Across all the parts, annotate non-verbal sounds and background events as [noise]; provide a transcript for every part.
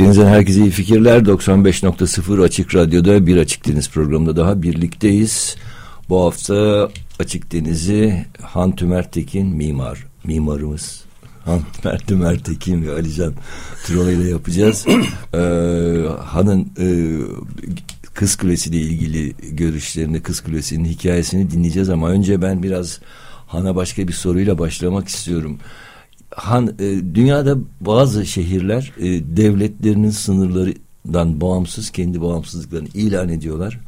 Deniz'den herkese iyi fikirler. 95.0 Açık Radyo'da bir Açık Deniz programında daha birlikteyiz. Bu hafta Açık Deniz'i Han Tümer Tekin mimar, mimarımız. Han Tümer, Tümer Tekin ve Alican Trola ile yapacağız. [clears throat] ee, Han'ın e, Kız Kulesi ile ilgili görüşlerini, Kız Kulesi'nin hikayesini dinleyeceğiz ama önce ben biraz Han'a başka bir soruyla başlamak istiyorum. Han, e, dünyada bazı şehirler e, devletlerinin sınırlarından bağımsız kendi bağımsızlıklarını ilan ediyorlar.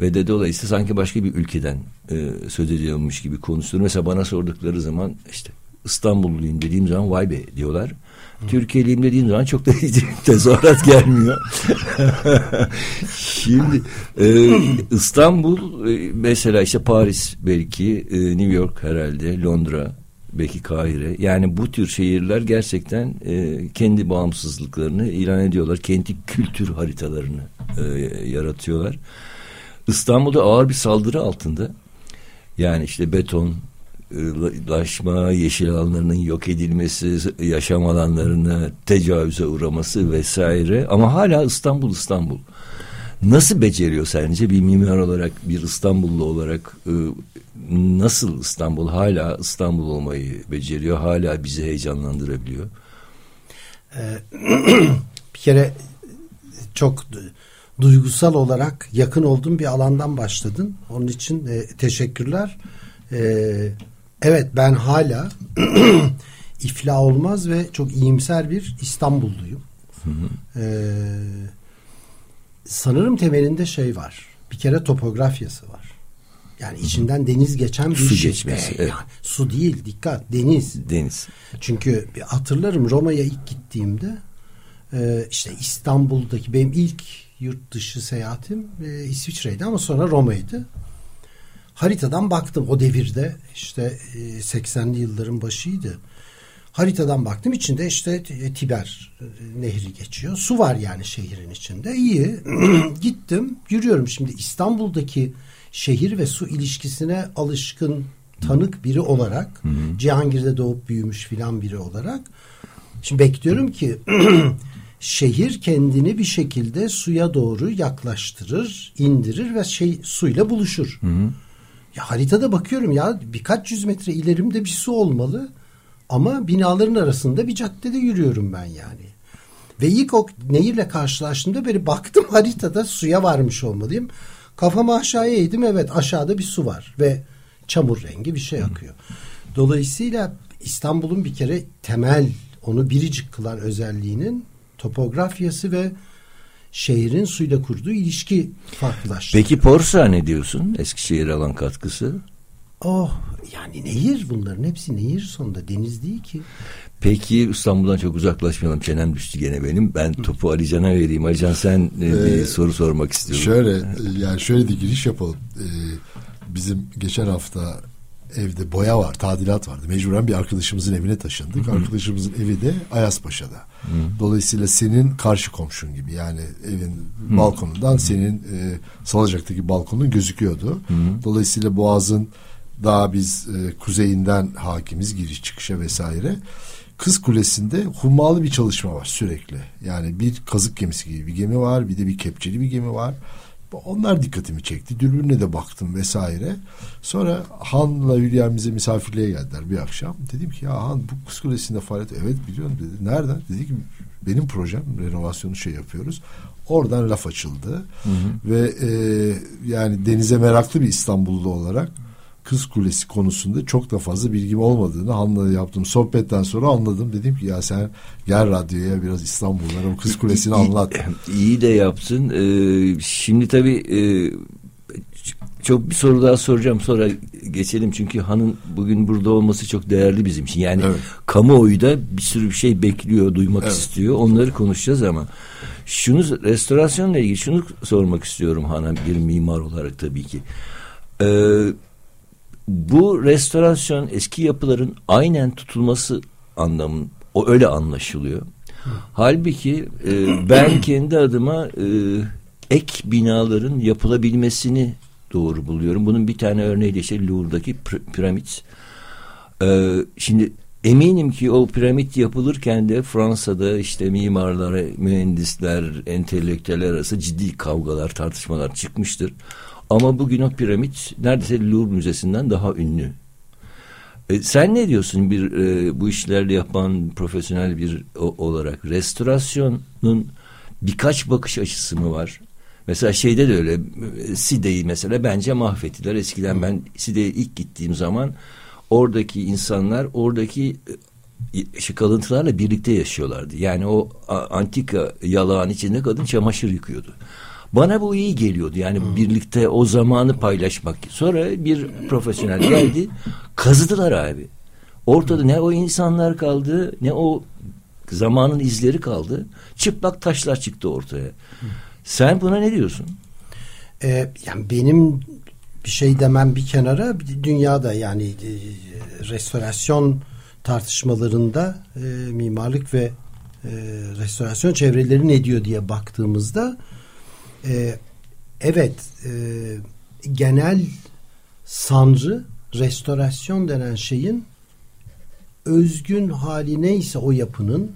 Ve de dolayısıyla sanki başka bir ülkeden e, söz ediyormuş gibi konuşulur. Mesela bana sordukları zaman işte İstanbulluyum dediğim zaman vay be diyorlar. Türkiye'liyim dediğim zaman çok da [laughs] tezahürat gelmiyor. [laughs] Şimdi e, İstanbul e, mesela işte Paris belki e, New York herhalde Londra belki Kahire. Yani bu tür şehirler gerçekten e, kendi bağımsızlıklarını ilan ediyorlar. Kendi kültür haritalarını e, yaratıyorlar. İstanbul'da ağır bir saldırı altında. Yani işte beton, laşma, yeşil alanlarının yok edilmesi, yaşam alanlarına tecavüze uğraması vesaire. Ama hala İstanbul İstanbul. Nasıl beceriyor sence bir mimar olarak, bir İstanbullu olarak e, nasıl İstanbul hala İstanbul olmayı beceriyor, hala bizi heyecanlandırabiliyor? Ee, [clears throat] bir kere çok duygusal olarak yakın olduğum bir alandan başladın. Onun için e, teşekkürler. E, evet ben hala [clears throat] iflah olmaz ve çok iyimser bir İstanbulluyum. Hı hı. E, sanırım temelinde şey var. Bir kere topografyası var. Yani içinden deniz geçen bir su şey. geçmesi. Evet. Yani, su değil dikkat deniz. Deniz. Çünkü hatırlarım Roma'ya ilk gittiğimde e, işte İstanbul'daki benim ilk yurt dışı seyahatim e, İsviçre'ydi ama sonra Roma'ydı. Haritadan baktım o devirde işte e, 80'li yılların başıydı. Haritadan baktım içinde işte Tiber e, nehri geçiyor. Su var yani şehrin içinde. İyi. [clears throat] Gittim yürüyorum şimdi İstanbul'daki şehir ve su ilişkisine alışkın tanık biri olarak hı hı. Cihangir'de doğup büyümüş filan biri olarak şimdi bekliyorum ki [clears throat] şehir kendini bir şekilde suya doğru yaklaştırır, indirir ve şey suyla buluşur. Hı hı. Ya haritada bakıyorum ya birkaç yüz metre ilerimde bir su olmalı ama binaların arasında bir caddede yürüyorum ben yani. Ve ilk o nehirle karşılaştığımda böyle baktım [laughs] haritada suya varmış olmalıyım. Kafamı aşağıya eğdim evet aşağıda bir su var ve çamur rengi bir şey akıyor. Dolayısıyla İstanbul'un bir kere temel onu biricik kılan özelliğinin topografyası ve şehrin suyla kurduğu ilişki farklılaştı. Peki Porsa ne diyorsun? Eskişehir'e alan katkısı? Oh yani nehir bunların hepsi nehir sonunda deniz değil ki. Peki İstanbul'dan çok uzaklaşmayalım. Çenem düştü gene benim. Ben topu Alican'a vereyim. Alican sen e, ee, bir soru sormak istiyorum. Şöyle yani şöyle bir giriş yapalım. Ee, bizim geçen hafta evde boya var, tadilat vardı. Mecburen bir arkadaşımızın evine taşındık. Hı-hı. Arkadaşımızın evi de Ayazpaşa'da. Hı-hı. Dolayısıyla senin karşı komşun gibi. Yani evin Hı-hı. balkonundan Hı-hı. senin e, Salacak'taki balkonun gözüküyordu. Hı-hı. Dolayısıyla Boğaz'ın daha biz e, kuzeyinden hakimiz giriş çıkışa vesaire. Kız Kulesi'nde hummalı bir çalışma var sürekli. Yani bir kazık gemisi gibi bir gemi var, bir de bir kepçeli bir gemi var. Onlar dikkatimi çekti. Dürbünle de baktım vesaire. Sonra Han'la Hülya bize misafirliğe geldiler bir akşam. Dedim ki ya Han bu Kız Kulesi'nde faaliyet. Evet biliyorum dedi. Nereden? Dedi ki benim projem renovasyonu şey yapıyoruz. Oradan laf açıldı. Hı hı. Ve e, yani denize meraklı bir İstanbullu olarak Kız Kulesi konusunda çok da fazla bilgim olmadığını Han'la yaptığım sohbetten sonra anladım. Dedim ki ya sen gel radyoya biraz İstanbul'lara Kız Kulesi'ni anlat. İyi de yaptın. Ee, şimdi tabii e, çok bir soru daha soracağım sonra geçelim çünkü Han'ın bugün burada olması çok değerli bizim için. Yani Evet. kamuoyu da bir sürü bir şey bekliyor, duymak Evet. istiyor. Onları konuşacağız ama şunu restorasyonla ilgili şunu sormak istiyorum Han'a bir mimar olarak tabii ki. Ee, bu restorasyon eski yapıların aynen tutulması anlamın o öyle anlaşılıyor. Halbuki e, ben [clears throat] kendi adıma e, ek binaların yapılabilmesini doğru buluyorum. Bunun bir tane örneği de işte Louvre'daki pir- piramit. E, şimdi eminim ki o piramit yapılırken de Fransa'da işte mimarlar, mühendisler, entelektüeller arası ciddi kavgalar, tartışmalar çıkmıştır. Ama bugün o piramit neredeyse Louvre Müzesi'nden daha ünlü. E, sen ne diyorsun bir e, bu işlerle yapan profesyonel bir o- olarak restorasyonun birkaç bakış açısı mı var? Mesela şeyde de öyle e, Side'yi mesela bence mahvettiler. Eskiden ben Side'ye ilk gittiğim zaman oradaki insanlar oradaki işte kalıntılarla birlikte yaşıyorlardı. Yani o antika yalağın içinde kadın çamaşır yıkıyordu. Bana bu iyi geliyordu. Yani birlikte o zamanı paylaşmak. Sonra bir profesyonel geldi. Kazıdılar abi. Ortada ne o insanlar kaldı ne o zamanın izleri kaldı. Çıplak taşlar çıktı ortaya. Sen buna ne diyorsun? Ee, yani benim bir şey demem bir kenara dünyada yani e, restorasyon tartışmalarında e, mimarlık ve e, restorasyon çevreleri ne diyor diye baktığımızda e, evet e, genel sanrı restorasyon denen şeyin özgün hali neyse o yapının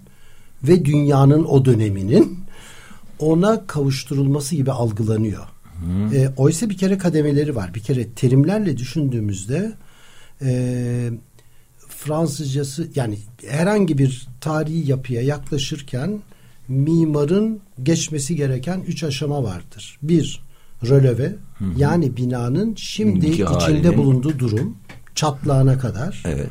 ve dünyanın o döneminin ona kavuşturulması gibi algılanıyor. E, oysa bir kere kademeleri var. Bir kere terimlerle düşündüğümüzde e, Fransızcası yani herhangi bir tarihi yapıya yaklaşırken mimarın geçmesi gereken üç aşama vardır. Bir, röleve yani binanın şimdi Şimdiki içinde halinin- bulunduğu durum çatlağına kadar Evet.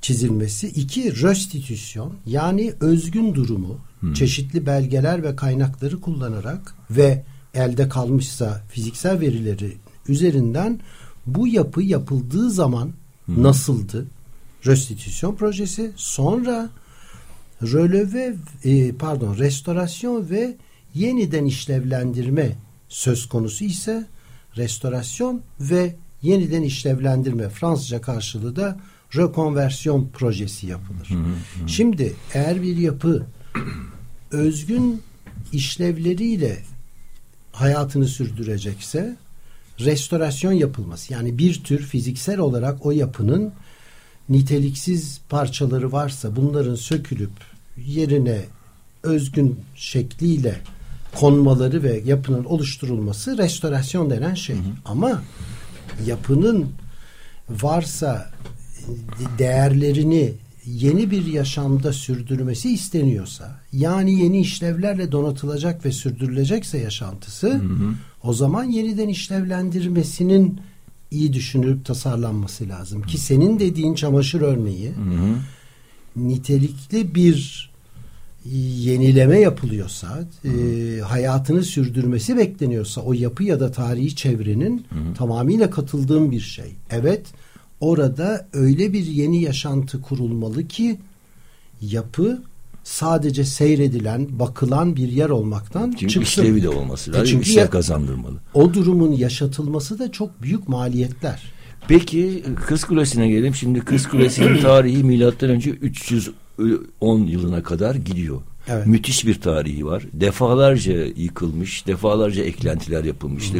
çizilmesi. İki, restitüsyon yani özgün durumu çeşitli belgeler ve kaynakları kullanarak ve elde kalmışsa fiziksel verileri üzerinden bu yapı yapıldığı zaman nasıldı? Restitüsyon projesi. Sonra röleve e, pardon restorasyon ve yeniden işlevlendirme söz konusu ise restorasyon ve yeniden işlevlendirme Fransızca karşılığı da rekonversiyon projesi yapılır. Şimdi eğer bir yapı özgün işlevleriyle hayatını sürdürecekse restorasyon yapılması yani bir tür fiziksel olarak o yapının niteliksiz parçaları varsa bunların sökülüp yerine özgün şekliyle konmaları ve yapının oluşturulması restorasyon denen şey. Ama yapının varsa değerlerini yeni bir yaşamda sürdürmesi isteniyorsa yani yeni işlevlerle donatılacak ve sürdürülecekse yaşantısı o zaman yeniden işlevlendirmesinin iyi düşünülüp tasarlanması lazım. Ki senin dediğin çamaşır örneği nitelikli bir yenileme yapılıyorsa e, hayatını sürdürmesi bekleniyorsa o yapı ya da tarihi çevrenin tamamıyla katıldığım bir şey. Evet orada öyle bir yeni yaşantı kurulmalı ki yapı sadece seyredilen, bakılan bir yer olmaktan Çünkü çıksın. işlevi de olması lazım. Çünkü işlev kazandırmalı. O durumun yaşatılması da çok büyük maliyetler. Peki Kız Kulesi'ne gelelim. Şimdi Kız Kulesi'nin [clears throat] tarihi milattan önce 310 yılına kadar gidiyor. Evet. Müthiş bir tarihi var. Defalarca yıkılmış, defalarca eklentiler yapılmıştı.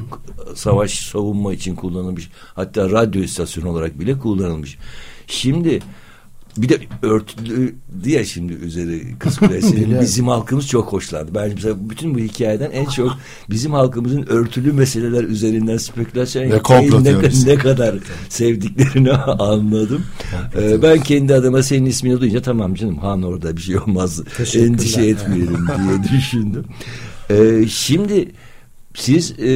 Savaş savunma için kullanılmış. Hatta radyo istasyonu olarak bile kullanılmış. Şimdi bir de örtülü diye şimdi üzeri Kız Kulesi'nin [laughs] bizim halkımız çok hoşlandı. Ben mesela bütün bu hikayeden en çok bizim halkımızın örtülü meseleler üzerinden spekülasyon yapmayı ne, ne kadar sevdiklerini [laughs] anladım. Ee, ben kendi adıma senin ismini duyunca tamam canım Han orada bir şey olmaz. Endişe etmeyelim diye düşündüm. Ee, şimdi siz e,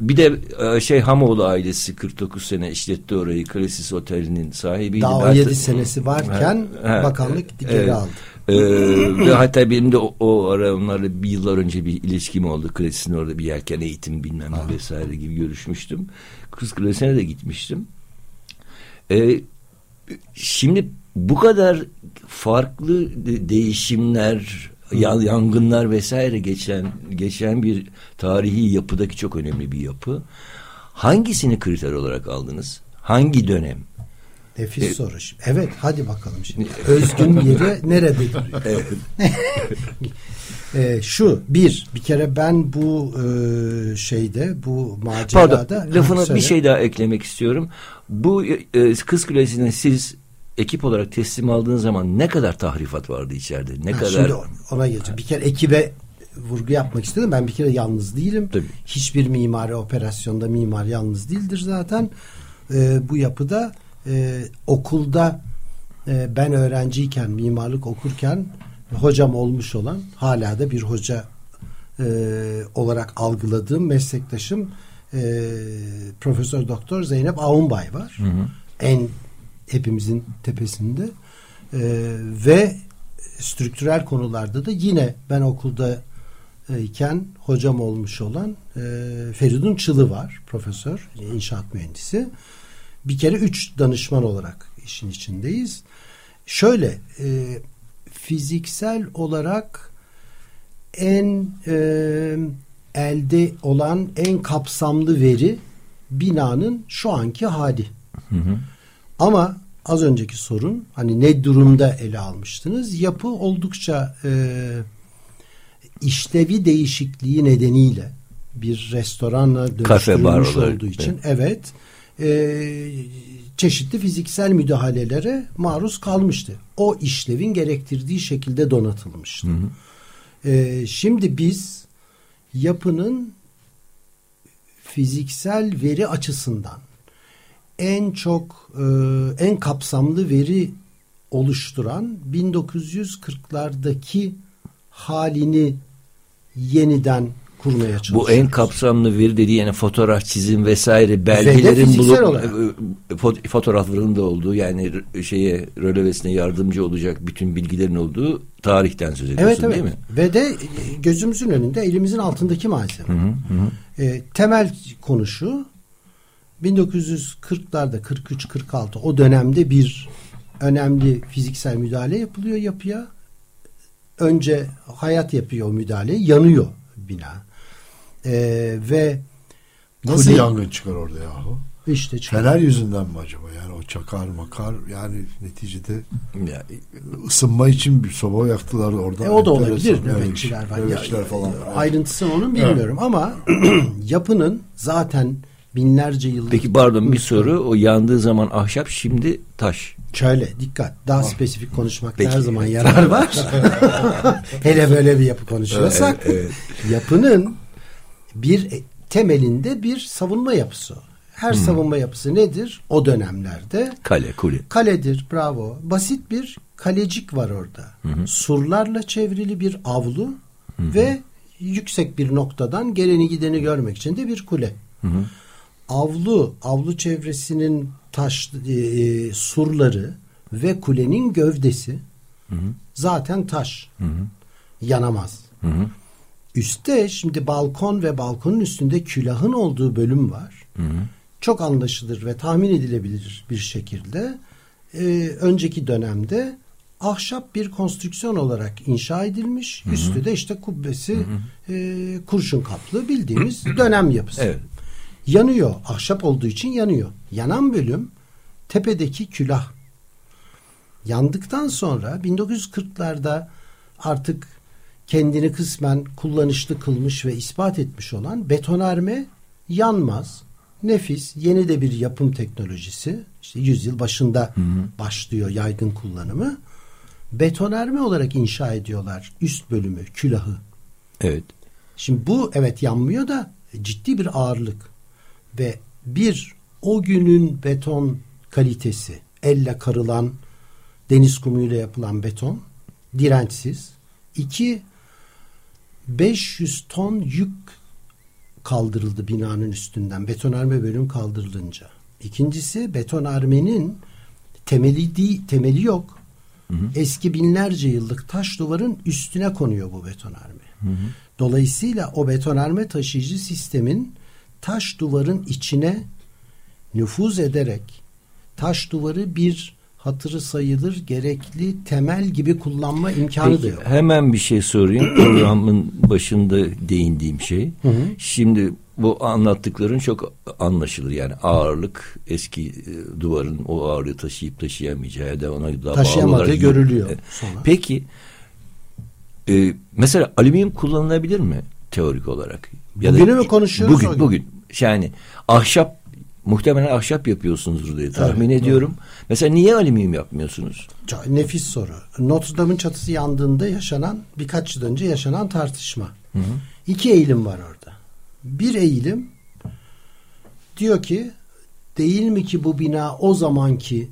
bir de e, şey Hamoğlu ailesi 49 sene işletti orayı. Klasis Oteli'nin sahibiydi. Daha Ben- 17 senesi varken Ha, bakanlık geri evet. aldı. Ee, ve hatta benim de o, o ara onlarla bir yıllar önce bir ilişkim oldu. Kulesi'nin orada bir yelken eğitim bilmem ne vesaire gibi görüşmüştüm. Kız Kulesi'ne de gitmiştim. Ee, şimdi bu kadar farklı de- değişimler, yangınlar vesaire geçen geçen bir tarihi yapıdaki çok önemli bir yapı. Hangisini kriter olarak aldınız? Hangi dönem? Nefis soru şimdi. Evet hadi bakalım şimdi. [laughs] Özgün yeri nerede duruyor? [laughs] Ee, [laughs] şu bir bir kere ben bu e, şeyde bu macerada Pardon, lafına bir şey daha eklemek istiyorum. Bu e, Kız Kulesi'ne siz ekip olarak teslim aldığınız zaman ne kadar tahrifat vardı içeride? Ne Ha, kadar Şimdi ona geleceğim. Bir kere ekibe vurgu yapmak istedim. Ben bir kere yalnız değilim. Tabii. Hiçbir mimari operasyonda mimar yalnız değildir zaten. Ee, bu yapıda e, okulda e, ben öğrenciyken mimarlık okurken hocam olmuş olan hala da bir hoca e, olarak algıladığım meslektaşım e, Profesör Doktor Zeynep Ağunbay var. En hepimizin tepesinde. E, ve strüktürel konularda da yine ben okulda e, iken hocam olmuş olan e, Feridun Çılı var profesör inşaat mühendisi. Bir kere üç danışman olarak işin içindeyiz. Şöyle e, fiziksel olarak en e, elde olan en kapsamlı veri binanın şu anki hali. Ama az önceki sorun hani ne durumda ele almıştınız? Yapı oldukça e, işlevi değişikliği nedeniyle bir bar dönüştürülmüş olduğu için evet e, çeşitli fiziksel müdahalelere maruz kalmıştı. O işlevin gerektirdiği şekilde donatılmıştı. E, şimdi biz yapının fiziksel veri açısından en çok e, en kapsamlı veri oluşturan 1940'lardaki halini yeniden kurmaya çalışıyoruz. bu en kapsamlı veri dediği yani fotoğraf çizim vesaire Ve belgelerin fiziksel bulup olarak. e, fo- fotoğrafların da olduğu yani şeye rölevesine yardımcı olacak bütün bilgilerin olduğu tarihten söz ediyorsun Evet evet. değil mi? Ve de e, gözümüzün önünde elimizin altındaki malzeme. E, temel konu şu 1940'larda 43-46 o dönemde bir önemli fiziksel müdahale yapılıyor yapıya. Önce hayat yapıyor o müdahaleyi. Yanıyor bina. E, ve Nasıl kule- yangın çıkar orada yahu? işte çıkıyor. Fener yüzünden mi acaba? Yani o çakar makar yani neticede Ya, ısınma için bir soba yaktılar orada. E, o da olabilir. Evet, Nöbetçiler var. Nöbetçiler falan. Ayrıntısını onun bilmiyorum ama [clears throat] yapının zaten binlerce yıllık Peki pardon bir soru o yandığı zaman ahşap şimdi taş. Şöyle dikkat. Daha spesifik konuşmakta Peki. her zaman yarar var. [laughs] Hele böyle bir yapı konuşuyorsak. Yapının bir e, temelinde bir savunma yapısı. Her savunma yapısı nedir? O dönemlerde Kale, kule. kaledir. Bravo. Basit bir kalecik var orada. Surlarla çevrili bir avlu ve yüksek bir noktadan geleni gideni görmek için de bir kule. Avlu, avlu çevresinin taş e, e, surları ve kulenin gövdesi zaten taş. Yanamaz. Üste şimdi balkon ve balkonun üstünde külahın olduğu bölüm var. Çok anlaşılır ve tahmin edilebilir bir şekilde e, önceki dönemde ahşap bir konstrüksiyon olarak inşa edilmiş. Üstü de işte kubbesi e, kurşun kaplı bildiğimiz [clears throat] dönem yapısı. Evet. Yanıyor. Ahşap olduğu için yanıyor. Yanan bölüm tepedeki külah. Yandıktan sonra 1940'larda artık kendini kısmen kullanışlı kılmış ve ispat etmiş olan betonarme yanmaz. Nefis, yeni de bir yapım teknolojisi. İşte yüzyıl başında başlıyor yaygın kullanımı. Betonarme olarak inşa ediyorlar üst bölümü, külahı. Evet. Şimdi bu evet yanmıyor da ciddi bir ağırlık ve bir o günün beton kalitesi elle karılan deniz kumuyla yapılan beton dirençsiz. İki 500 ton yük kaldırıldı binanın üstünden betonarme bölüm kaldırılınca. İkincisi betonarmenin temeli değil, temeli yok. eski binlerce yıllık taş duvarın üstüne konuyor bu betonarme. Dolayısıyla o betonarme taşıyıcı sistemin taş duvarın içine nüfuz ederek taş duvarı bir hatırı sayılır gerekli temel gibi kullanma imkanı da Peki, yok. hemen bir şey sorayım. [clears throat] Programın başında değindiğim şey. Şimdi bu anlattıkların çok anlaşılır. Yani ağırlık eski e, duvarın o ağırlığı taşıyıp taşıyamayacağı ya da ona bağlı Taşıyamadığı görülüyor E, sonra. Peki e, mesela alüminyum kullanılabilir mi teorik olarak? Bugünü mü konuşuyoruz, Bugün, gün? bugün. Yani ahşap muhtemelen ahşap yapıyorsunuzdur diye tahmin Evet, ediyorum. Mesela niye alüminyum yapmıyorsunuz? Çok nefis soru. Notre Dame'ın çatısı yandığında yaşanan birkaç yıl önce yaşanan tartışma. İki eğilim var orada. Bir eğilim diyor ki değil mi ki bu bina o zamanki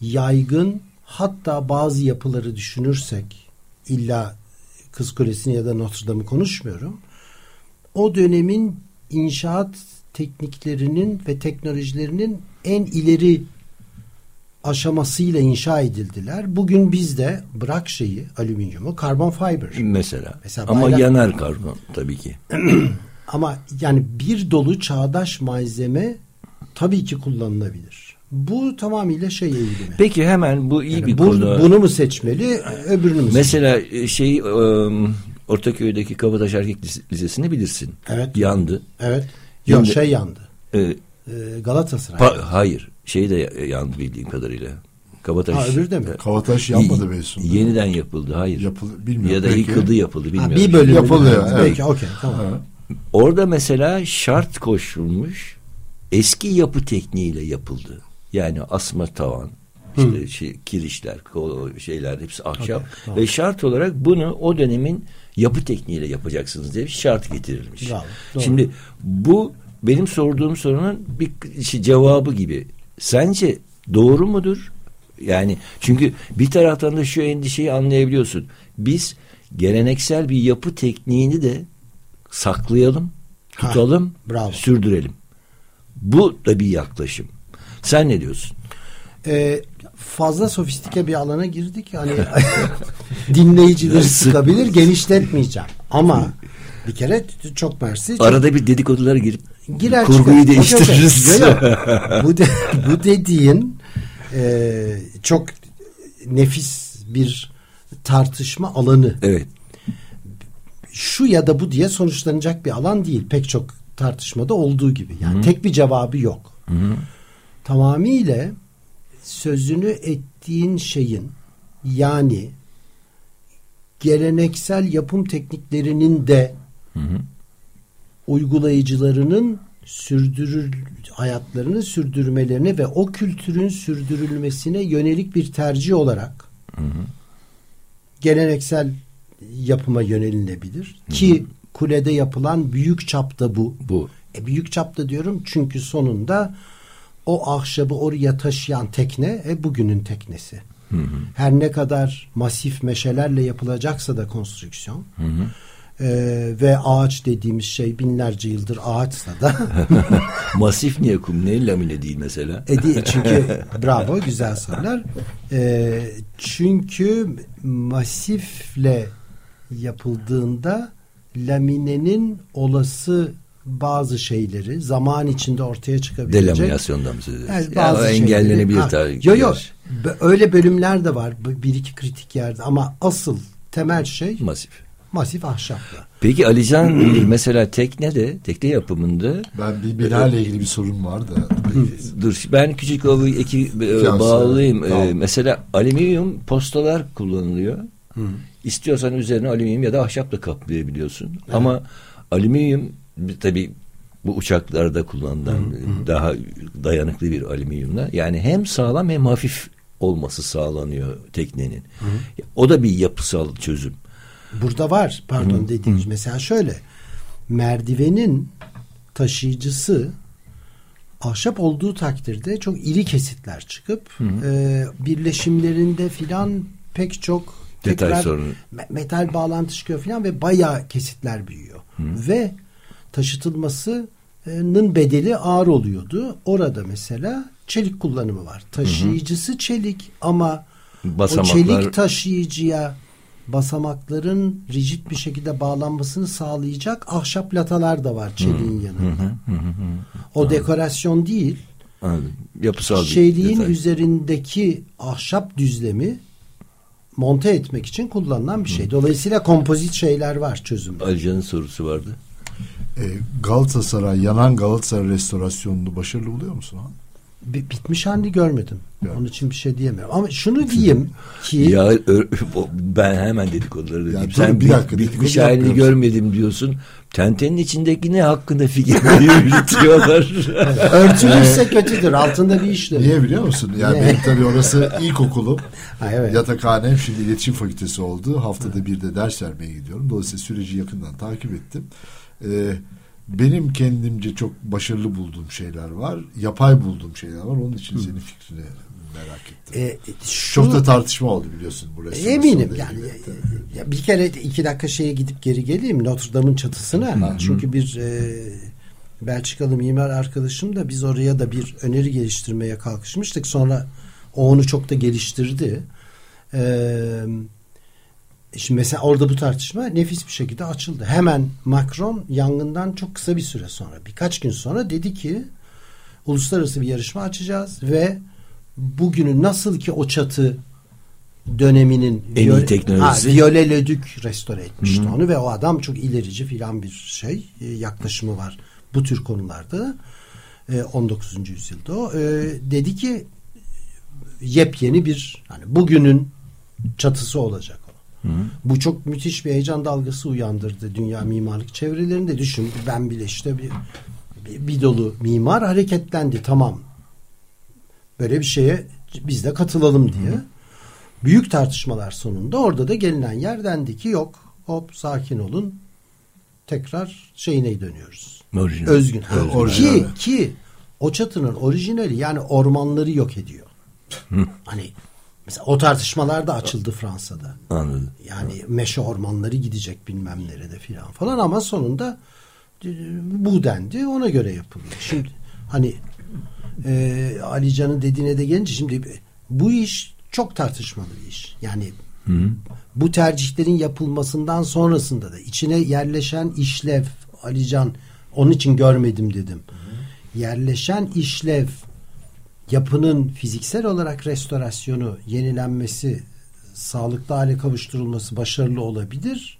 yaygın hatta bazı yapıları düşünürsek illa Kız Kulesi'ni ya da Notre Dame'ı konuşmuyorum. O dönemin inşaat tekniklerinin ve teknolojilerinin en ileri aşamasıyla inşa edildiler. Bugün bizde bırak şeyi alüminyumu karbon fiber. Mesela. Mesela Ama bayrak- yanar karbon tabii ki. [clears throat] Ama yani bir dolu çağdaş malzeme tabii ki kullanılabilir. Bu tamamıyla şey eğilimi. Peki hemen bu iyi Yani bir bu- konu. Bunu mu seçmeli, öbürünü mü seçmeli? Mesela e, şey e, Ortaköy'deki Kabataş Erkek Lise- Lisesi'ni bilirsin. Evet. Yandı. Evet. Yok Şimdi- şey yandı. E, Ee, Galatasaray. pa- hayır. Şey de yandı bildiğim kadarıyla. Kabataş. Ha, öbürü de mi? e, Kavataş yanmadı y- Beysun'da. Yeniden yapıldı. Hayır. Yapıldı, bilmiyorum. Ya da Peki. yıkıldı yapıldı Ha, bilmiyorum. bir bölümü. Yapılıyor, Peki, evet. okey tamam. Ha. Orada mesela şart koşulmuş eski yapı tekniğiyle yapıldı. Yani asma tavan, işte şey, kirişler, kol- şeyler hepsi ahşap Okey, tamam. ve şart olarak bunu o dönemin yapı tekniğiyle yapacaksınız diye bir şart getirilmiş. Bravo, doğru. Şimdi bu benim sorduğum sorunun bir şey, cevabı gibi. Sence doğru mudur? Yani çünkü bir taraftan da şu endişeyi anlayabiliyorsun. Biz geleneksel bir yapı tekniğini de saklayalım, Ha, tutalım, bravo. sürdürelim. Bu da bir yaklaşım. Sen ne diyorsun? Ee, fazla sofistike bir alana girdik. Hani [laughs] dinleyicileri sıkabilir, genişletmeyeceğim. Ama [laughs] bir kere çok mersi. Arada bir dedikodulara girip girer kurguyu çıkar. değiştiririz. Okey. Yok, yok. bu, de, bu dediğin e, çok nefis bir tartışma alanı. Evet. Şu ya da bu diye sonuçlanacak bir alan değil. Pek çok tartışmada olduğu gibi. Yani tek bir cevabı yok. Tamamıyla sözünü ettiğin şeyin yani geleneksel yapım tekniklerinin de uygulayıcılarının sürdürür hayatlarını sürdürmelerine ve o kültürün sürdürülmesine yönelik bir tercih olarak geleneksel yapıma yönelinebilir ki kulede yapılan büyük çapta bu. Bu. E, büyük çapta diyorum çünkü sonunda o ahşabı oraya taşıyan tekne e, bugünün teknesi. Her ne kadar masif meşelerle yapılacaksa da konstrüksiyon e, ve ağaç dediğimiz şey binlerce yıldır ağaçsa da [laughs] [laughs] Masif niye kum ne lamine değil mesela? E değil, çünkü [laughs] bravo güzel sorular. E, çünkü masifle yapıldığında laminenin olası bazı şeyleri zaman içinde ortaya çıkabilecek. Delaminasyondan mı söz ediyorsun? Yani Yani bazı şeyleri- engellenebilir tabii. Yok yok. Bö- Öyle bölümler de var. Bir iki kritik yerde ama asıl temel şey Masif. masif ahşapla. Peki Alican [clears throat] mesela teknede, tekne yapımında Ben bir bina ile ilgili bir sorun var da. [laughs] dur ben küçük o eki e, bağlayayım. evet. E, Tamam. mesela alüminyum postalar kullanılıyor. İstiyorsan üzerine alüminyum ya da ahşapla kaplayabiliyorsun. Ama alüminyum tabi bu uçaklarda kullanılan daha dayanıklı bir alüminyumla yani hem sağlam hem hafif olması sağlanıyor teknenin. O da bir yapısal çözüm. Burada var pardon dediğiniz mesela şöyle. Merdivenin taşıyıcısı ahşap olduğu takdirde çok iri kesitler çıkıp e, birleşimlerinde filan pek çok Detay tekrar metal bağlantı çıkıyor filan ve bayağı kesitler büyüyor. Ve taşıtılmasının bedeli ağır oluyordu. Orada mesela çelik kullanımı var. Taşıyıcısı çelik ama Basamaklar. O çelik taşıyıcıya basamakların rigid bir şekilde bağlanmasını sağlayacak ahşap latalar da var çeliğin yanında. O dekorasyon değil. Anladım. Yapısal Çeliğin detay. üzerindeki ahşap düzlemi monte etmek için kullanılan bir şey. Dolayısıyla kompozit şeyler var çözümde. Alican'ın sorusu vardı. E, Galatasaray, yanan Galatasaray restorasyonunu başarılı buluyor musun? Ha? Bi- bitmiş halini görmedim. Evet. Onun için bir şey diyemiyorum. Ama şunu diyeyim ki Ya ben hemen dedikoduları Ya diyeyim. dur, Sen bir dakika, bitmiş dedikodu halini görmedim diyorsun. Tentenin içindeki ne hakkında fikirleri yürütüyorlar. [laughs] örtülürse kötüdür. Altında bir iş dönüyor. Niye biliyor musun? Yani benim tabii orası ilkokulum. [laughs] Ha, evet. Yatakhanem şimdi iletişim fakültesi oldu. Haftada bir de ders vermeye gidiyorum. Dolayısıyla süreci yakından takip ettim. Ee, benim kendimce çok başarılı bulduğum şeyler var. Yapay bulduğum şeyler var. Onun için senin fikrini merak ettim. E, şu, çok da tartışma oldu biliyorsun bu Eminim yani ilgili. ya bir kere iki dakika şeye gidip geri geleyim Notre Dame'ın çatısına. Çünkü bir e, Belçikalı mimar arkadaşım da biz oraya da bir öneri geliştirmeye kalkışmıştık. Sonra o onu çok da geliştirdi. Eee Şimdi mesela orada bu tartışma nefis bir şekilde açıldı. Hemen Macron yangından çok kısa bir süre sonra, birkaç gün sonra dedi ki uluslararası bir yarışma açacağız ve bugünün nasıl ki o çatı döneminin En iyi teknolojisi. Ha, Viole Le Duc restore etmişti onu ve o adam çok ilerici filan bir şey e, yaklaşımı var bu tür konularda. E, 19. yüzyılda o. E, dedi ki yepyeni bir hani bugünün çatısı olacak Bu çok müthiş bir heyecan dalgası uyandırdı dünya mimarlık çevrelerinde. Düşün ben bile işte bir, bir, bir dolu mimar hareketlendi tamam. Böyle bir şeye biz de katılalım diye. Büyük tartışmalar sonunda orada da gelinen yer dendi ki yok hop sakin olun tekrar şeyine dönüyoruz. Orijinal. Özgün. Evet, ki, ki o çatının orijinali yani ormanları yok ediyor. hani mesela o tartışmalar da açıldı Fransa'da. Anladım. Yani meşe ormanları gidecek bilmem nerede filan falan ama sonunda bu dendi ona göre yapılıyor. Şimdi hani e, Ali Can'ın dediğine de gelince şimdi bu iş çok tartışmalı bir iş. Yani bu tercihlerin yapılmasından sonrasında da içine yerleşen işlev Ali Can onun için görmedim dedim. Yerleşen işlev yapının fiziksel olarak restorasyonu, yenilenmesi, sağlıklı hale kavuşturulması başarılı olabilir.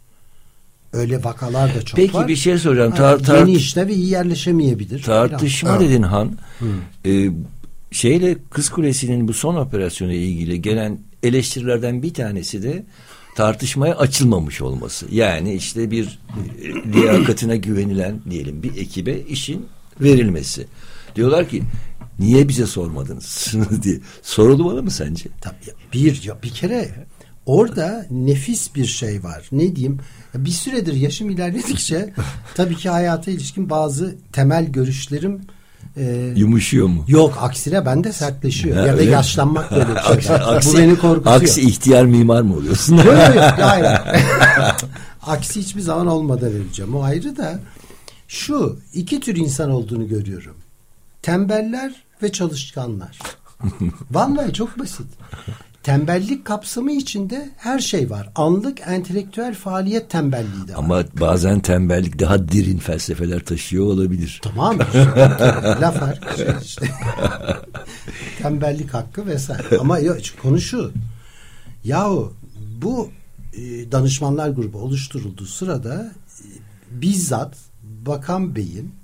Öyle vakalar da çok Peki var. bir şey soracağım. Ha, Tar- yeni işlev iyi yerleşemeyebilir. Tartışma Evet. dedin Han. Ee, şeyle Kız Kulesi'nin bu son operasyonu ile ilgili gelen eleştirilerden bir tanesi de tartışmaya açılmamış olması. Yani işte bir e, liyakatine güvenilen diyelim bir ekibe işin verilmesi. Diyorlar ki niye bize sormadınız [laughs] diye. Sorulmalı mı sence? Tabii bir ya bir kere orada nefis bir şey var. Ne diyeyim? Bir süredir yaşım ilerledikçe [laughs] tabii ki hayata ilişkin bazı temel görüşlerim e, Yumuşuyor mu? yok aksine bende sertleşiyor. Ha, ya da yaşlanmak böyle bir şey. [laughs] aksi, Bu beni korkutuyor. aksi ihtiyar mimar mı oluyorsun? Yok yok. Hayır. Aksi hiçbir zaman olmadan öleceğim. O ayrı da şu iki tür insan olduğunu görüyorum. Tembeller ve çalışkanlar. [laughs] Vallahi çok basit. Tembellik kapsamı içinde her şey var. Anlık entelektüel faaliyet tembelliği de var. Ama bazen tembellik daha derin felsefeler taşıyor olabilir. Tamam. [laughs] Laf var. İşte. [laughs] Tembellik hakkı vesaire. Ama yok, konu şu. Yahu bu e, danışmanlar grubu oluşturulduğu sırada e, bizzat Bakan Bey'in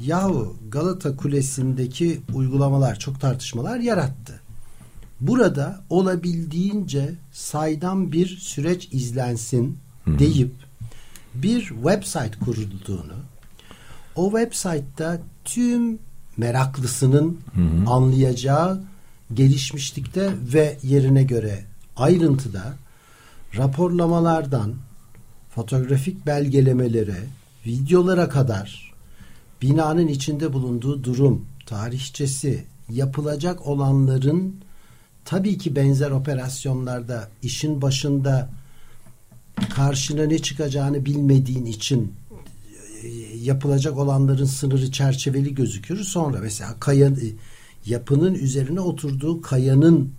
yahu Galata Kulesi'ndeki uygulamalar çok tartışmalar yarattı. Burada olabildiğince saydam bir süreç izlensin deyip bir website kurulduğunu o website'da tüm meraklısının anlayacağı gelişmişlikte ve yerine göre ayrıntıda raporlamalardan fotoğrafik belgelemelere, videolara kadar binanın içinde bulunduğu durum, tarihçesi, yapılacak olanların tabii ki benzer operasyonlarda işin başında karşına ne çıkacağını bilmediğin için e, yapılacak olanların sınırı çerçeveli gözükür. Sonra mesela kaya, yapının üzerine oturduğu kayanın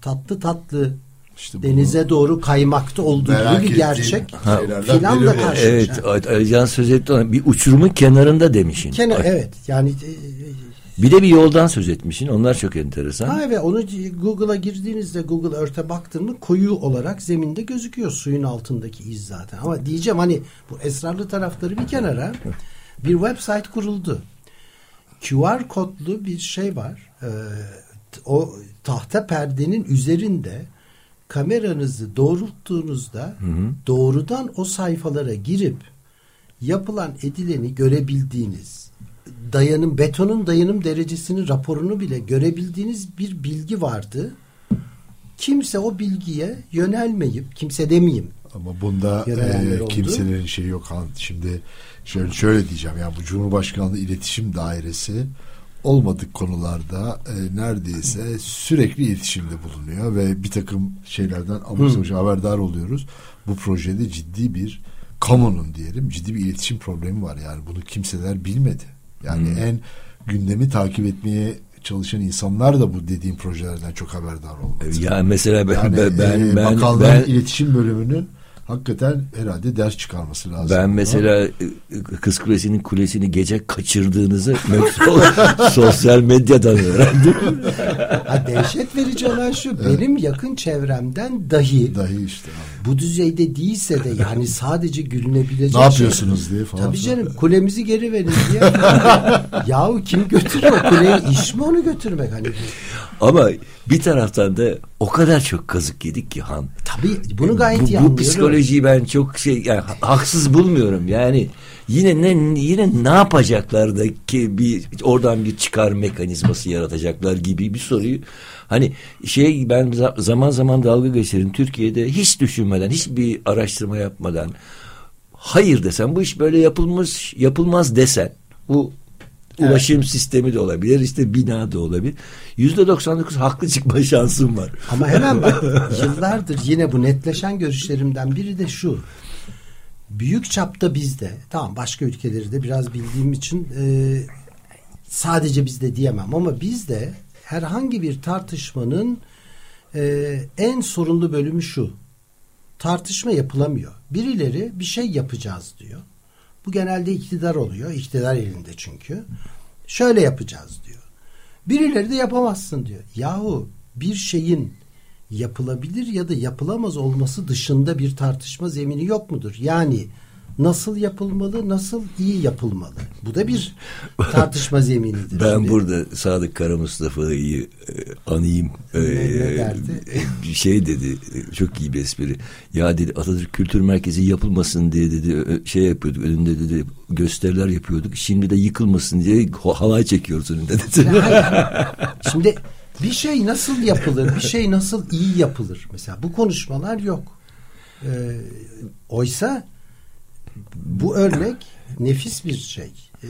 tatlı tatlı İşte denize doğru kaymakta olduğu gibi bir gerçek. şeylerden Filan da bu. karşı- Evet, Alican söz etti ona. Bir uçurumun kenarında demişin. Kenar, evet yani e, Bir de bir yoldan söz etmişin. Onlar çok enteresan. Ha evet onu Google'a girdiğinizde Google Earth'e baktığında koyu olarak zeminde gözüküyor suyun altındaki iz zaten. Ama diyeceğim hani bu esrarlı tarafları bir kenara bir website kuruldu. QR kodlu bir şey var. Ee, o tahta perdenin üzerinde kameranızı doğrulttuğunuzda doğrudan o sayfalara girip yapılan edileni görebildiğiniz dayanım betonun dayanım derecesinin raporunu bile görebildiğiniz bir bilgi vardı. Kimse o bilgiye yönelmeyip kimse demeyeyim. Ama bunda e, oldu. kimselerin şeyi yok. Şimdi şöyle şöyle diyeceğim. Yani bu Cumhurbaşkanlığı İletişim Dairesi olmadık konularda e, neredeyse sürekli iletişimde bulunuyor ve bir takım şeylerden abuk haberdar oluyoruz. Bu projede ciddi bir kamunun diyelim ciddi bir iletişim problemi var. Yani bunu kimseler bilmedi. Yani en gündemi takip etmeye çalışan insanlar da bu dediğim projelerden çok haberdar olmalı. Ya mesela ben Yani ben ben, e, ben, bakanlığın ben- iletişim bölümünün hakikaten herhalde ders çıkarması lazım. Ben mesela e, Kız Kulesi'nin kulesini gece kaçırdığınızı [laughs] sosyal medyadan öğrendim. [laughs] Ha, dehşet verici olan şu benim yakın çevremden dahi dahi işte. abi. bu düzeyde değilse de yani sadece gülünebilecek Ne yapıyorsunuz diye falan. Tabii canım kulemizi geri verin diye. [laughs] Yahu kim götürüyor kuleyi iş mi onu götürmek hani. Ama bir taraftan da o kadar çok kazık yedik ki Han. Tabii bunu gayet bu, iyi bu anlıyorum. psikolojiyi ben çok şey yani ha- haksız bulmuyorum. Yani yine ne yine ne yapacaklar da ki bir oradan bir çıkar mekanizması yaratacaklar gibi bir soruyu hani şey ben za- zaman zaman dalga geçerim Türkiye'de hiç düşünmeden hiçbir araştırma yapmadan hayır desen bu iş böyle yapılmış yapılmaz desen bu ulaşım sistemi de olabilir işte bina da olabilir. Yüzde 99 haklı çıkma şansım var. Ama hemen bak yıllardır yine bu netleşen görüşlerimden biri de şu. Büyük çapta bizde tamam başka ülkeleri de biraz bildiğim için e, sadece bizde diyemem ama bizde herhangi bir tartışmanın e, en sorunlu bölümü şu. Tartışma yapılamıyor. Birileri bir şey yapacağız diyor. Bu genelde iktidar oluyor. İktidar elinde çünkü. Şöyle yapacağız diyor. Birileri de yapamazsın diyor. Yahu bir şeyin yapılabilir ya da yapılamaz olması dışında bir tartışma zemini yok mudur? Yani nasıl yapılmalı, nasıl iyi yapılmalı? Bu da bir tartışma [laughs] zeminidir. Ben Şimdi burada Sadık Kara Mustafa'yı e, anayım. E, Ne- ne derdi? [laughs] bir şey dedi. e, Çok iyi bir espri. Ya dedi Atatürk Kültür Merkezi yapılmasın diye dedi ö- şey yapıyorduk. Önünde dedi gösteriler yapıyorduk. Şimdi de yıkılmasın diye halay çekiyoruz önünde dedi. [laughs] Şimdi bir şey nasıl yapılır, bir şey nasıl iyi yapılır? Mesela bu konuşmalar yok. Ee, oysa bu örnek nefis bir şey. Ee,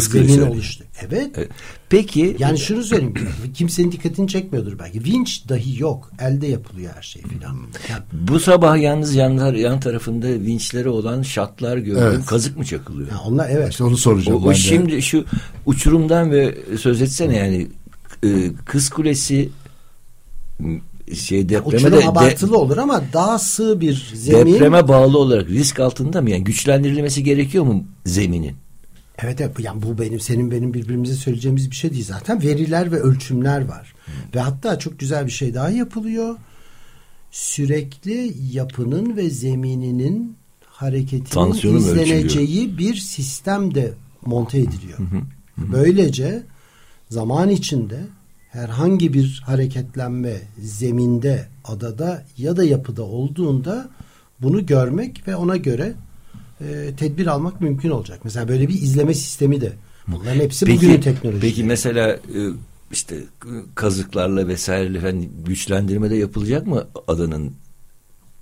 zemin kulesi örneği. oluştu. Evet. Evet. Peki Yani şunu söyleyeyim. Kimsenin dikkatini çekmiyordur belki. Vinç dahi yok. Elde yapılıyor her şey filan. Yani bu sabah yalnız yanlar yan tarafında vinçleri olan şatlar gördüm. Evet. Kazık mı çakılıyor? ha, onlar evet. İşte onu soracağım. O, ben o de. şimdi şu uçurumdan ve söz etsene yani e, Kız Kulesi şey depreme de, de- abartılı olur ama daha sığ bir zemin. depreme bağlı olarak risk altında mı yani güçlendirilmesi gerekiyor mu zeminin? Evet, evet yani bu benim senin benim birbirimize söyleyeceğimiz bir şey değil zaten. Veriler ve ölçümler var. Ve hatta çok güzel bir şey daha yapılıyor. Sürekli yapının ve zemininin hareketinin Tansiyonu izleneceği bir sistem de monte ediliyor. Böylece zaman içinde herhangi bir hareketlenme zeminde, adada ya da yapıda olduğunda bunu görmek ve ona göre e, tedbir almak mümkün olacak. Mesela böyle bir izleme sistemi de. Bunların hepsi bugünün teknolojisi. Peki mesela e, işte kazıklarla vesaire hani güçlendirme de yapılacak mı adanın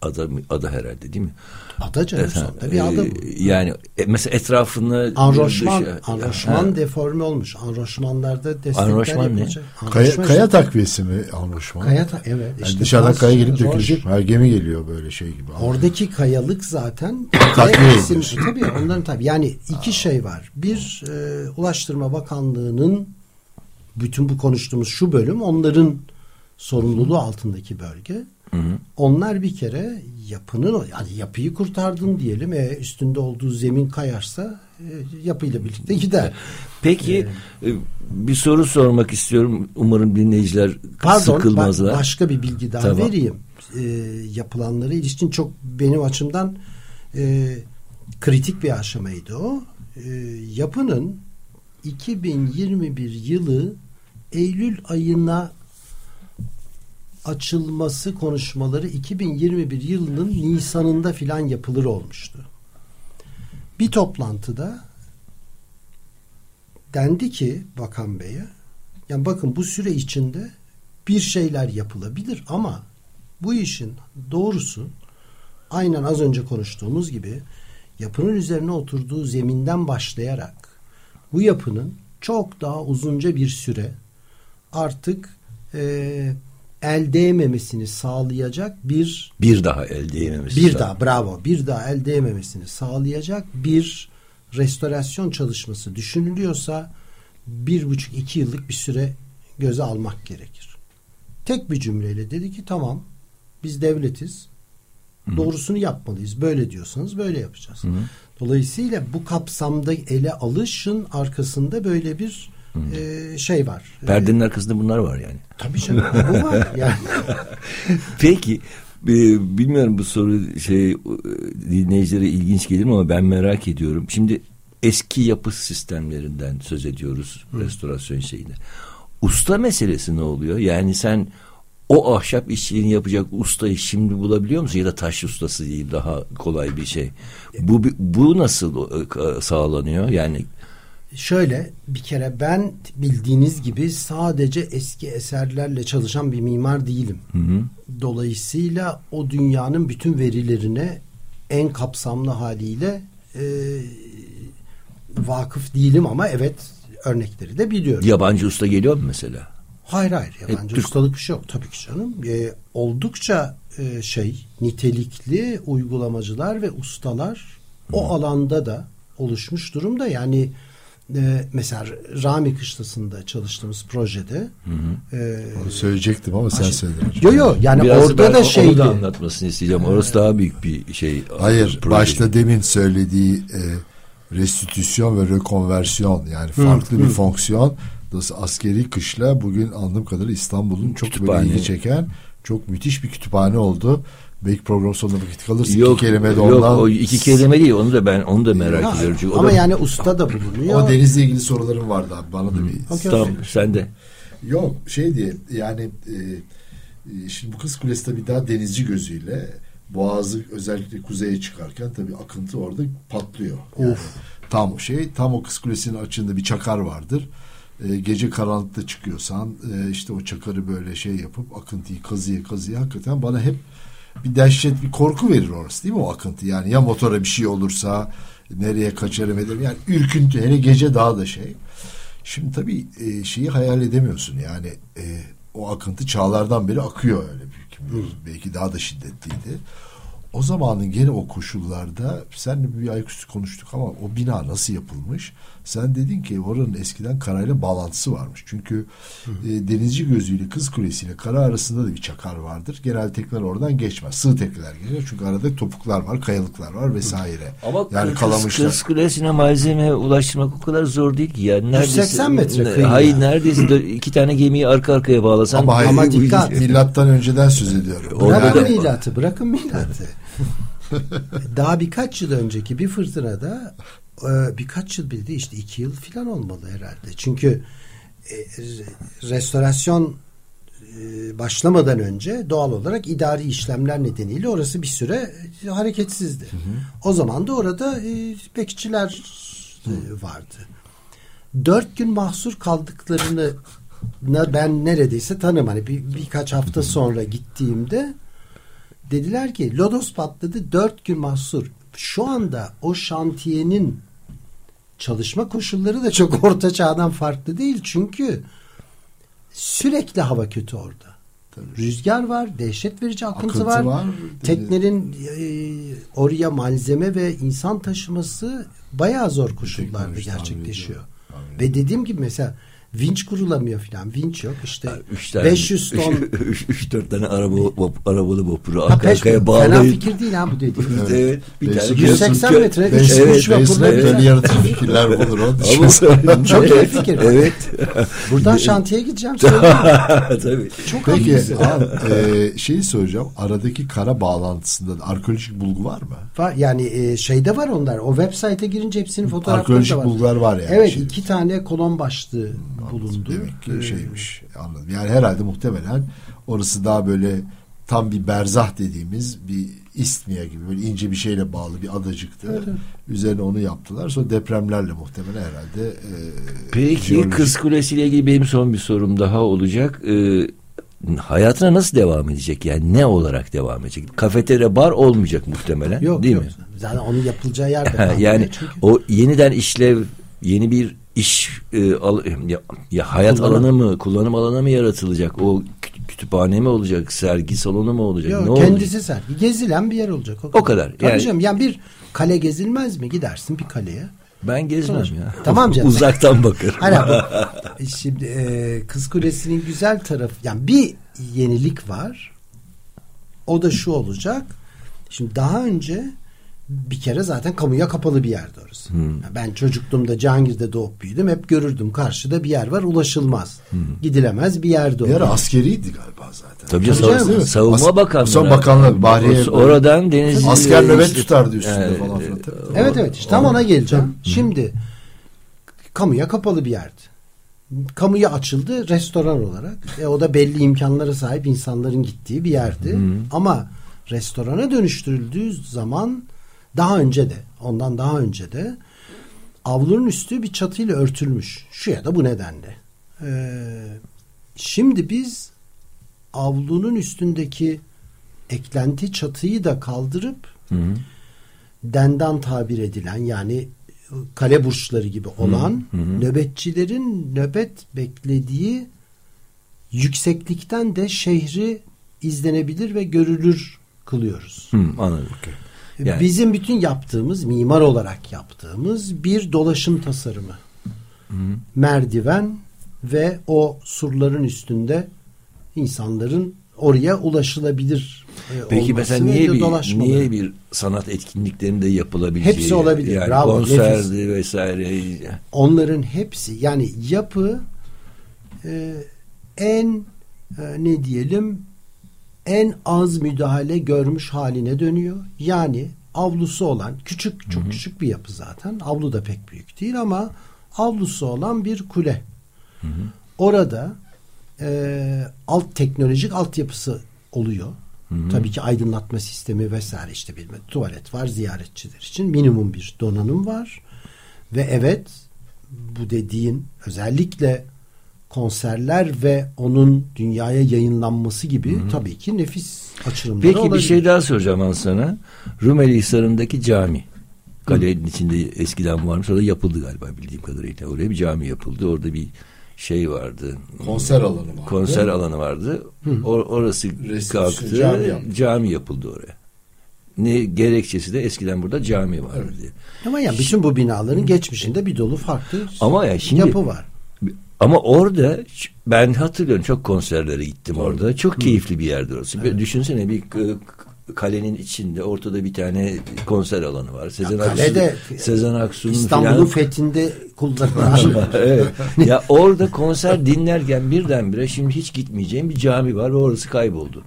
ada ada herhalde değil mi? Ada canım Efendim, sonunda bir ada bu. e, Yani e, mesela etrafını Anroşman, dışı- anroşman Ha. deforme olmuş. Anroşmanlarda destekler Anroşman ne? yapılacak. Kaya, Anroşman kaya takviyesi mi anlaşma? Kaya ta- evet. Yani işte dışarıdan kaya gelip dökülecek mi? Her gemi geliyor böyle şey gibi. Oradaki kayalık zaten [laughs] Takviye isim- ediyorsun. tabii onların tabii yani iki şey var. Bir e, Ulaştırma Bakanlığı'nın bütün bu konuştuğumuz şu bölüm onların sorumluluğu altındaki bölge. Onlar bir kere yapının yani yapıyı kurtardın diyelim. E, üstünde olduğu zemin kayarsa e, yapıyla birlikte gider. Peki e, bir soru sormak istiyorum. Umarım dinleyiciler Pardon sıkılmazlar. ba- başka bir bilgi daha Tamam. vereyim. E, yapılanlara ilişkin çok benim açımdan e, kritik bir aşamaydı o. E, yapının 2021 yılı Eylül ayına açılması konuşmaları 2021 yılının Nisan'ında filan yapılır olmuştu. Bir toplantıda dendi ki Bakan Bey'e yani bakın bu süre içinde bir şeyler yapılabilir ama bu işin doğrusu aynen az önce konuştuğumuz gibi yapının üzerine oturduğu zeminden başlayarak bu yapının çok daha uzunca bir süre artık e, el değmemesini sağlayacak bir Bir daha el değmemesi. bir daha bravo bir daha el değmemesini sağlayacak bir restorasyon çalışması düşünülüyorsa bir buçuk iki yıllık bir süre göze almak gerekir. Tek bir cümleyle dedi ki tamam biz devletiz doğrusunu yapmalıyız böyle diyorsanız böyle yapacağız. Dolayısıyla bu kapsamda ele alışın arkasında böyle bir e, şey var. Perdenin arkasında bunlar var yani. Tabii canım bu var yani. [laughs] Peki e, bilmiyorum bu soru şey e, dinleyicilere ilginç gelir mi ama ben merak ediyorum. Şimdi eski yapı sistemlerinden söz ediyoruz restorasyon şeyinde. Usta meselesi ne oluyor? Yani sen o ahşap işçiliğini yapacak ustayı şimdi bulabiliyor musun? Ya da taş ustası değil daha kolay bir şey. Bu bu nasıl e, sağlanıyor? Yani Şöyle bir kere ben bildiğiniz gibi sadece eski eserlerle çalışan bir mimar değilim. Dolayısıyla o dünyanın bütün verilerine en kapsamlı haliyle e, vakıf değilim ama evet örnekleri de biliyorum. yabancı usta geliyor mu mesela? Hayır hayır yabancı Türk- ustalık bir şey yok tabii ki canım. E, oldukça e, şey nitelikli uygulamacılar ve ustalar o alanda da oluşmuş durumda. Yani e, mesela Rami Kışlası'nda çalıştığımız projede e, Onu söyleyecektim ama sen söyledin. yo yo yani Biraz orada da şeydi. Onu da anlatmasını isteyeceğim. Orası daha büyük bir şey. Hayır, proje. başta demin söylediği e, restitüsyon ve rekonversiyon yani farklı bir fonksiyon. Dolayısıyla askeri kışla bugün anladığım kadarıyla İstanbul'un çok Kütüphane. böyle ilgi çeken çok müthiş bir kütüphane oldu. Belki program sonunda vakit kalırsa Yok, iki kelime de yok, ondan. o iki kelime değil. Onu da ben onu da merak Ha, ediyorum. Çünkü o ama da- yani usta da bulunuyor. O denizle ilgili sorularım vardı abi bana da bir. Okey, Tamam okey. sen de. Yok şey diye yani e, e, şimdi bu kız kulesi tabii daha denizci gözüyle Boğazı özellikle kuzeye çıkarken tabii akıntı orada patlıyor. Yani tam şey tam o kız kulesinin açığında bir çakar vardır. E, gece karanlıkta çıkıyorsan e, işte o çakarı böyle şey yapıp akıntıyı kazıya kazıya hakikaten bana hep bir dehşet bir korku verir orası değil mi o akıntı yani ya motora bir şey olursa nereye kaçarım ederim yani ürküntü hele gece daha da şey. Şimdi tabii e, şeyi hayal edemiyorsun yani e, o akıntı çağlardan beri akıyor öyle büyük. Belki daha da şiddetliydi. O zamanın gene o koşullarda senle bir ayaküstü konuştuk ama o bina nasıl yapılmış? Sen dedin ki oranın eskiden karayla bağlantısı varmış. Çünkü e, denizci gözüyle kız kulesiyle kara arasında da bir çakar vardır. Genel tekneler oradan geçmez. Sığ tekneler geçer. Çünkü arada topuklar var, kayalıklar var vesaire. Ama yani kız, kalamışlar. kız kulesine malzeme ulaştırmak o kadar zor değil ki. Yani neredeyse, 180 metre Ne- Hayır ya. neredeyse de iki tane gemiyi arka arkaya bağlasan. Ama, hayır, Ama dikkat. milattan önceden söz ediyorum. Bırakın da- milatı, bırakın milatı. Daha birkaç yıl önceki bir fırtınada e, birkaç yıl bile değil işte iki yıl falan olmalı herhalde. Çünkü e, re- restorasyon e, başlamadan önce doğal olarak idari işlemler nedeniyle orası bir süre hareketsizdi. O zaman da orada e, bekçiler e, vardı. Dört gün mahsur kaldıklarını ben neredeyse tanım. Hani bir, birkaç hafta sonra gittiğimde dediler ki lodos patladı dört gün mahsur. Şu anda o şantiyenin çalışma koşulları da çok [laughs] orta çağdan farklı değil. Çünkü sürekli hava kötü orada. Rüzgar var, dehşet verici akıntı, Akıntı var. var. Teknenin e, oraya malzeme ve insan taşıması bayağı zor koşullarda gerçekleşiyor. Ve dediğim gibi mesela vinç kurulamıyor filan. Vinç yok işte. Üç tane, 500 [laughs] ton. 3-4 tane araba, vap, arabalı vapuru arka arkaya Fena bağlayıp. fikir değil ha bu [laughs] dediğim. Evet. Bir Beş- tane 180 kö- metre, kö- üç- Evet, üç vapurla evet. Kendi yaratıcı fikirler bulur. Ama- Çok iyi [laughs] Evet, fikir. Evet. Buradan şantiye gideceğim. Tabii. Çok Peki abi, e, şeyi soracağım. Aradaki kara bağlantısında da arkeolojik bulgu var mı? Var, yani e, şeyde var onlar. O web site'e girince hepsinin fotoğrafları Arkeolojik da var. bulgular var yani. Evet Şey- iki tane kolon başlığı bulundu. Demek ki Ee, şeymiş. Anladım. Yani herhalde muhtemelen orası daha böyle tam bir berzah dediğimiz bir istmiye gibi böyle ince bir şeyle bağlı bir adacıktı. Üzerine onu yaptılar. Sonra depremlerle muhtemelen herhalde e, Peki jeolojik- Kız Kulesi ile ilgili benim son bir sorum daha olacak. Ee, hayatına nasıl devam edecek? Yani ne olarak devam edecek? Kafeterya bar olmayacak muhtemelen. Yok değil yok. mi? Zaten onun yapılacağı yer de [laughs] yani Çünkü o yeniden işlev yeni bir iş e, al- ya, ya hayat Kullanım. alanı mı kullanım alanı mı yaratılacak o kü- kütüphane mi olacak sergi salonu mu olacak Yok, ne olacak? kendisi sergi. Gezilen bir yer olacak. O kadar. Tabii Yani- canım. Yani bir kale gezilmez mi? Gidersin bir kaleye. ben gezmem Tamam. ya Tamam canım. [laughs] uzaktan bakarım Hala [laughs] bu e, şimdi e, Kız Kulesi'nin güzel tarafı yani bir yenilik var. O da şu olacak. Şimdi daha önce bir kere zaten kamuya kapalı bir yerdi orası. Hmm. Ben çocukluğumda Cihangir'de doğup büyüdüm. Hep görürdüm. Karşıda bir yer var. Ulaşılmaz. Gidilemez bir yerde o. bir ara askeriydi galiba zaten. Tabii Tabii canım. savunma, savunma bakanlığı. Son bakanlığı, Bahriye- Oradan deniz Asker nöbet işte- tutardı üstünde Evet, falan filan. e. Evet evet işte tam ona geleceğim. Şimdi kamuya kapalı bir yerdi. Kamuya açıldı restoran olarak. E, o da belli imkanlara sahip insanların gittiği bir yerdi. Ama restorana dönüştürüldüğü zaman daha önce de ondan daha önce de avlunun üstü bir çatıyla örtülmüş. Şu ya da bu nedenle. Ee, şimdi biz avlunun üstündeki eklenti çatıyı da kaldırıp Hı hı. dendan tabir edilen yani kale burçları gibi olan nöbetçilerin nöbet beklediği yükseklikten de şehri izlenebilir ve görülür kılıyoruz. Hı, anladım. Yani- Bizim bütün yaptığımız mimar olarak yaptığımız bir dolaşım tasarımı. Merdiven ve o surların üstünde insanların oraya ulaşılabilir e, Peki mesela niye bir dolaşmaları. niye bir sanat etkinliklerinde yapılabileceği Hepsi olabilir. Yani Bravo, konserdi vesaire. onların hepsi yani yapı e, en e, ne diyelim en az müdahale görmüş haline dönüyor. Yani avlusu olan küçük çok küçük bir yapı zaten. Avlu da pek büyük değil ama avlusu olan bir kule. Orada e, alt teknolojik altyapısı oluyor. Tabii ki aydınlatma sistemi vesaire işte bilmem tuvalet var ziyaretçiler için minimum bir donanım var. Ve evet bu dediğin özellikle konserler ve onun dünyaya yayınlanması gibi tabii ki nefis açılımları Peki olabilir. bir şey daha soracağım ben sana. Rumeli Hisarı'ndaki cami. Kalenin içinde eskiden varmış. Orada yapıldı galiba bildiğim kadarıyla. Oraya bir cami yapıldı. Orada bir şey vardı. Konser alanı vardı. Konser alanı vardı. Or- orası Restoration, kalktı. cami yaptı. Cami yapıldı oraya. Ne gerekçesi de eskiden burada cami vardı diye. Ama yani bütün bu binaların geçmişinde bir dolu farklı Ama ya şimdi yapı var. Ama orada ben hatırlıyorum çok konserlere gittim orada. Çok keyifli bir yerdi orası. Bir Düşünsene bir kalenin içinde ortada bir tane konser alanı var. Sezen Aksu, Sezen Aksu'nun İstanbul'un fethinde [laughs] kullanılan evet. [laughs] Ya orada konser dinlerken birdenbire şimdi hiç gitmeyeceğim bir cami var ve orası kayboldu.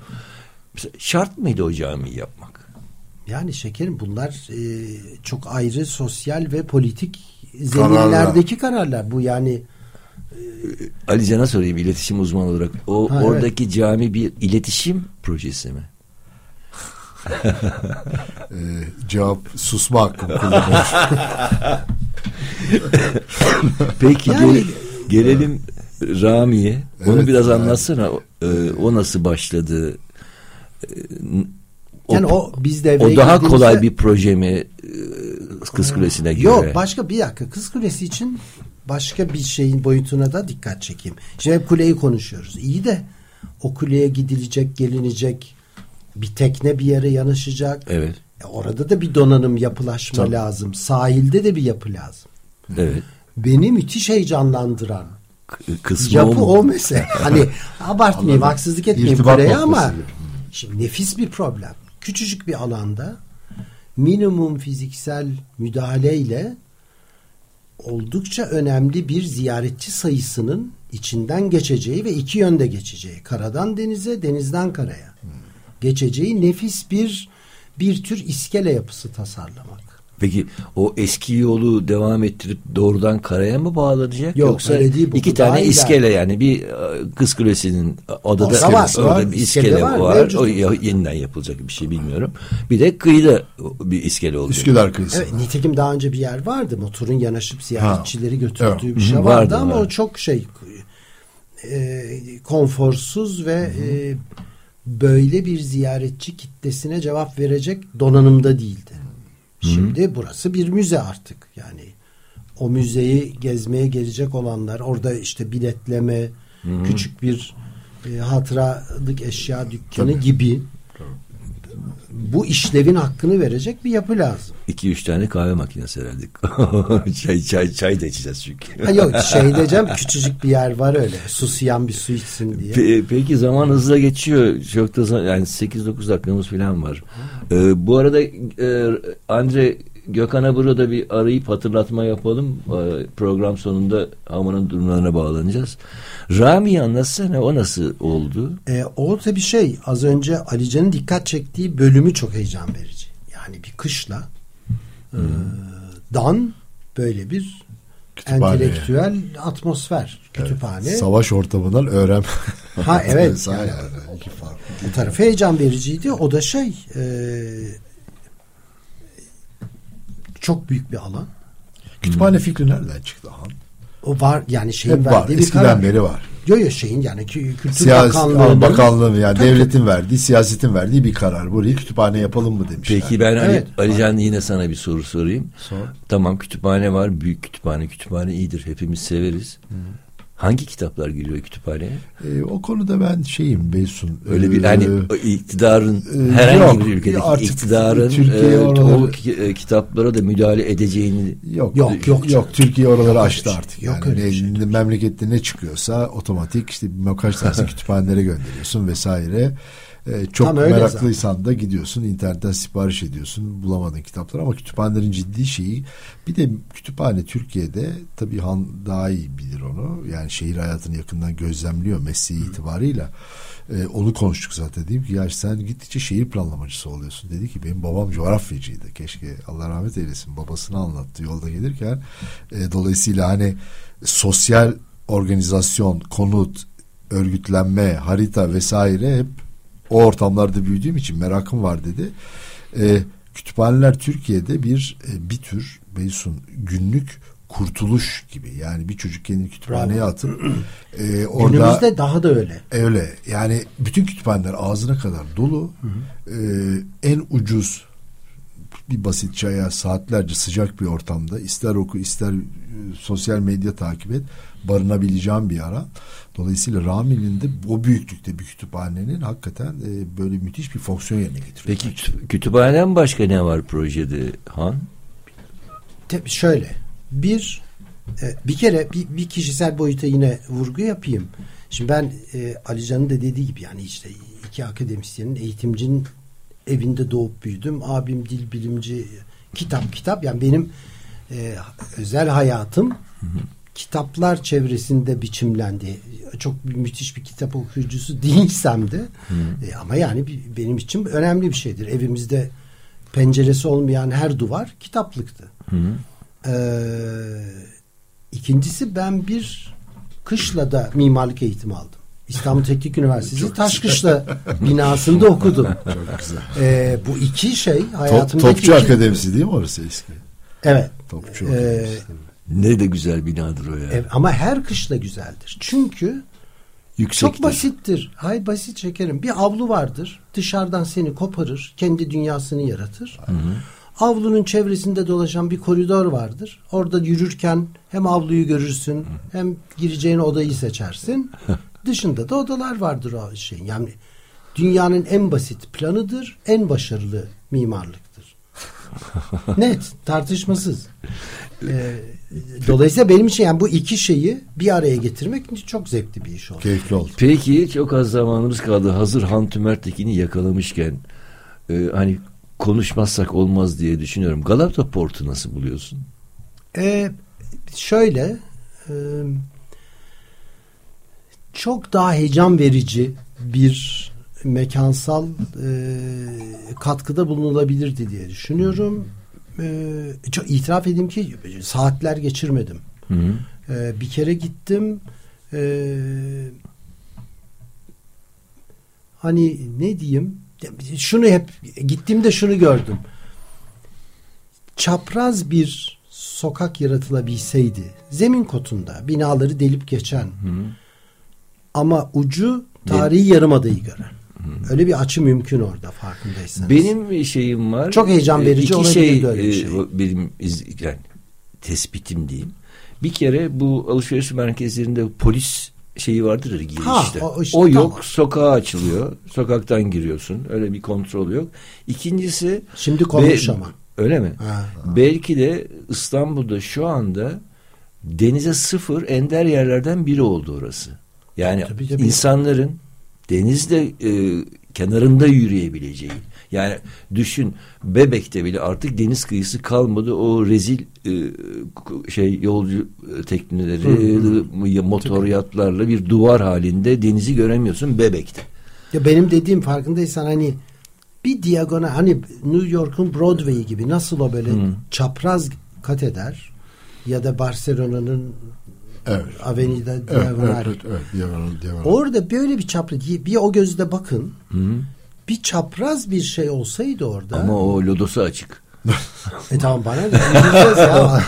Mesela şart mıydı o camiyi yapmak? Yani şekerim bunlar e, çok ayrı sosyal ve politik zeminlerdeki kararlar. Bu yani Ali Can'a sorayım iletişim uzmanı olarak. O Ha, oradaki cami bir iletişim projesi mi? [laughs] Ee, cevap susma hakkım kullanıyor. [laughs] Peki Yani- gele- gelelim Rami'ye. Onu Evet, biraz yani. anlatsana. Ee, o nasıl başladı? Ee, o, yani o biz devreye o daha kolay bir proje mi e, Kız Kulesi'ne göre? Yok başka bir dakika Kız Kulesi için başka bir şeyin boyutuna da dikkat çekeyim. Şimdi hep kuleyi konuşuyoruz. İyi de o kuleye gidilecek, gelinecek bir tekne bir yere yanaşacak. Evet. E orada da bir donanım yapılaşma Tabii. lazım. Sahilde de bir yapı lazım. Evet. Beni müthiş heyecanlandıran k- kısmı Yapı o o, mesele. [laughs] Hani abartmayayım, haksızlık etmeyeyim İrtibat kuleye ama şimdi nefis bir problem. Küçücük bir alanda minimum fiziksel müdahaleyle oldukça önemli bir ziyaretçi sayısının içinden geçeceği ve iki yönde geçeceği. Karadan denize, denizden karaya geçeceği nefis bir bir tür iskele yapısı tasarlamak. Peki o eski yolu devam ettirip doğrudan karaya mı bağlanacak Yok, yoksa öyle değil bu. iki Bu tane iskele yani bir e, Kız Kulesi'nin adada Orada var, orada var, bir iskele iskele var, var. mevcut. O ya- yeniden yapılacak bir şey bilmiyorum. Bir de kıyıda bir iskele olacak. Üsküdar kıyısı. Evet, nitekim daha önce bir yer vardı. Motorun yanaşıp ziyaretçileri götürdüğü Evet. bir şey vardı, vardı, ama vardı. o çok şey e, konforsuz ve e, böyle bir ziyaretçi kitlesine cevap verecek donanımda değildi. Şimdi burası bir müze artık. Yani o müzeyi gezmeye gelecek olanlar orada işte biletleme, küçük bir e, hatıralık eşya dükkanı Tabii. gibi bu işlevin hakkını verecek bir yapı lazım. İki üç tane kahve makinesi herhalde. [laughs] çay, çay, çay da içeceğiz çünkü. Ha yok [laughs] şey diyeceğim küçücük bir yer var öyle susayan bir su içsin diye. Pe- peki zaman hızla geçiyor. Çok da yani 8-9 dakikamız falan var. Ee, bu arada e, Andre Gökhan'a burada bir arayıp hatırlatma yapalım. Ee, program sonunda Haman'ın durumlarına bağlanacağız. Rami'yi anlatsana o nasıl oldu? E, o tabii şey az önce Alican'ın dikkat çektiği bölümü çok heyecan verici. Yani bir kışla e, dan böyle bir Kütüphane. entelektüel atmosfer kütüphane. Savaş ortamından öğren. Ha [laughs] evet. Yani İki farklı. bu tarafı heyecan vericiydi. O da şey e, çok büyük bir alan. Kütüphane fikri nereden çıktı Han? O var yani şeyin Hep var. Eskiden karar. beri var. Yok yok şeyin yani kü- Kültür Siyasi Bakanlığı'nın bakanlığı yani Tabii, devletin verdiği, siyasetin verdiği bir karar. Burayı kütüphane yapalım mı demişler. Peki ben Ali, Evet. Alican yine sana bir soru sorayım. Sor. Tamam kütüphane var. Büyük kütüphane. Kütüphane iyidir. Hepimiz severiz. Hangi kitaplar giriyor kütüphaneye? Ee, o konuda ben şeyim Beysun. Öyle bir hani o iktidarın e, herhangi yok. bir ülkedeki Artık iktidarın Türkiye e, oraları- o ki- e, kitaplara da müdahale edeceğini Yok Yok, yok. yok Türkiye oraları aştı artık. Yok yani bir şey. ne- memlekette ne çıkıyorsa otomatik işte kaç tanesi [laughs] kütüphanelere gönderiyorsun vesaire. Ee, çok Tam meraklıysan da gidiyorsun internetten sipariş ediyorsun bulamadığın kitaplar ama kütüphanelerin ciddi şeyi bir de kütüphane Türkiye'de tabii Han daha iyi bilir onu. Yani şehir hayatını yakından gözlemliyor mesleği itibarıyla. Ee, onu konuştuk zaten. Dedim ki ya sen gittikçe şehir planlamacısı oluyorsun. Dedi ki benim babam coğrafyacıydı. Keşke Allah rahmet eylesin babasını anlattı yolda gelirken. Ee, dolayısıyla hani sosyal organizasyon konut örgütlenme harita vesaire hep o ortamlarda büyüdüğüm için merakım var dedi. Ee, kütüphaneler Türkiye'de bir e, bir tür Beysun günlük kurtuluş gibi. Yani bir çocuk kendini kütüphaneye atıp [clears throat] e, orada Günümüzde daha da öyle. öyle. Yani bütün kütüphaneler ağzına kadar dolu. Ee, en ucuz bir basit çaya saatlerce sıcak bir ortamda ister oku ister e, sosyal medya takip et barınabileceğim bir ara. Dolayısıyla Rami'nin de o büyüklükte bir kütüphanenin hakikaten e, böyle müthiş bir fonksiyon yerine getiriyor. Peki kütü- kütüphaneden başka ne var projede Han? Tabii şöyle bir e, bir kere bir, bir kişisel boyuta yine vurgu yapayım. Şimdi ben e, Ali Can'ın da dediği gibi yani işte iki akademisyenin eğitimcinin evinde doğup büyüdüm. Abim dil bilimci kitap kitap yani benim e, özel hayatım kitaplar çevresinde biçimlendi. Çok müthiş bir kitap okuyucusu [laughs] değilsem de e, ama yani benim için önemli bir şeydir. Evimizde penceresi olmayan her duvar kitaplıktı. Ee, ikincisi ben bir kışlada mimarlık eğitimi aldım. İstanbul Teknik [laughs] Üniversitesi Taşkışla [laughs] binasında okudum. Çok güzel. Ee, bu iki şey Top, hayatımdaki Topçu iki- Akademisi değil mi orası eski? Evet. Topçu Ee. Ne de güzel binadır o ya. Evet, ama her kışla güzeldir. Çünkü Yüksektir. çok basittir. Hay basit şekerim. Bir avlu vardır. Dışarıdan seni koparır. Kendi dünyasını yaratır. Avlunun çevresinde dolaşan bir koridor vardır. Orada yürürken hem avluyu görürsün hem gireceğin odayı seçersin. [laughs] Dışında da odalar vardır o şeyin. Yani dünyanın en basit planıdır. En başarılı mimarlıktır. [laughs] Net, tartışmasız. Ee, dolayısıyla benim için yani bu iki şeyi bir araya getirmek çok zevkli bir iş oldu. Keyifli oldu. Peki çok az zamanımız kaldı. Hazır Han Tümertekin'i yakalamışken e, hani konuşmazsak olmaz diye düşünüyorum. Galata Port'u nasıl buluyorsun? Ee, şöyle e, çok daha heyecan verici bir mekansal e, katkıda bulunulabilirdi diye düşünüyorum. E, çok itiraf edeyim ki saatler geçirmedim. Hı -hı. E, bir kere gittim. E, hani ne diyeyim? Şunu hep gittiğimde şunu gördüm. Çapraz bir sokak yaratılabilseydi zemin kotunda binaları delip geçen hı hı. ama ucu tarihi yarımadayı gören. Öyle bir açı mümkün orada farkındaysanız. Benim şeyim var. Çok heyecan verici İki olabilir şey, öyle bir şey. Benim iz, yani, tespitim diyeyim. Bir kere bu alışveriş merkezlerinde polis şeyi vardır ya girişte. Ha, o, işte, o yok. Tamam. Sokağa açılıyor. Sokaktan giriyorsun. Öyle bir kontrol yok. İkincisi Şimdi konmuş ama. Öyle mi? Ha, ha. Belki de İstanbul'da şu anda denize sıfır ender yerlerden biri oldu orası. Yani tabii, tabii. insanların denizde e, kenarında yürüyebileceği. Yani düşün Bebek'te bile artık deniz kıyısı kalmadı. O rezil e, şey yolcu tekneleri, hı hı. motor yatlarla bir duvar halinde denizi göremiyorsun Bebek'te. Ya benim dediğim farkındaysan hani bir diagonal hani New York'un Broadway gibi nasıl o böyle hmm. çapraz kat eder ya da Barcelona'nın evet. Avenida evet, Diagonal. Evet, evet, diagonal, diagonal. Orada böyle bir çapraz bir o gözle bakın. Hmm. Bir çapraz bir şey olsaydı orada. Ama o lodosu açık. E tamam bana ne? [laughs] ya.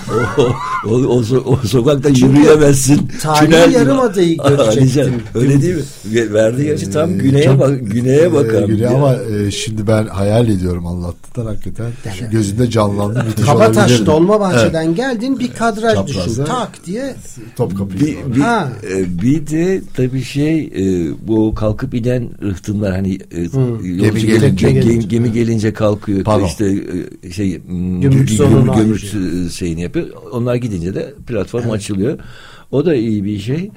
o, o, o, o, sokakta Çünkü yürüyemezsin. Tarihi yarım adayı [laughs] görecektim. Öyle değil mi? Verdi gerçi tam ee, güneye çok, bak güneye bakan. E, güneye ama e, şimdi ben hayal ediyorum anlattıktan hakikaten. Yani, gözünde canlandı. Kabataş Dolmabahçe'den evet. geldin bir kadraj düşün. Tak diye. Topkapı. Bir, bir, e, bir de tabii şey e, bu kalkıp inen rıhtımlar hani e, gemi, gelince, gemi, gemi gelince kalkıyor. Pardon. işte e, şey gümrük, gümrük, gümrük şeyini yapıyor. Onlar gidince de platform evet. açılıyor. O da iyi bir şey.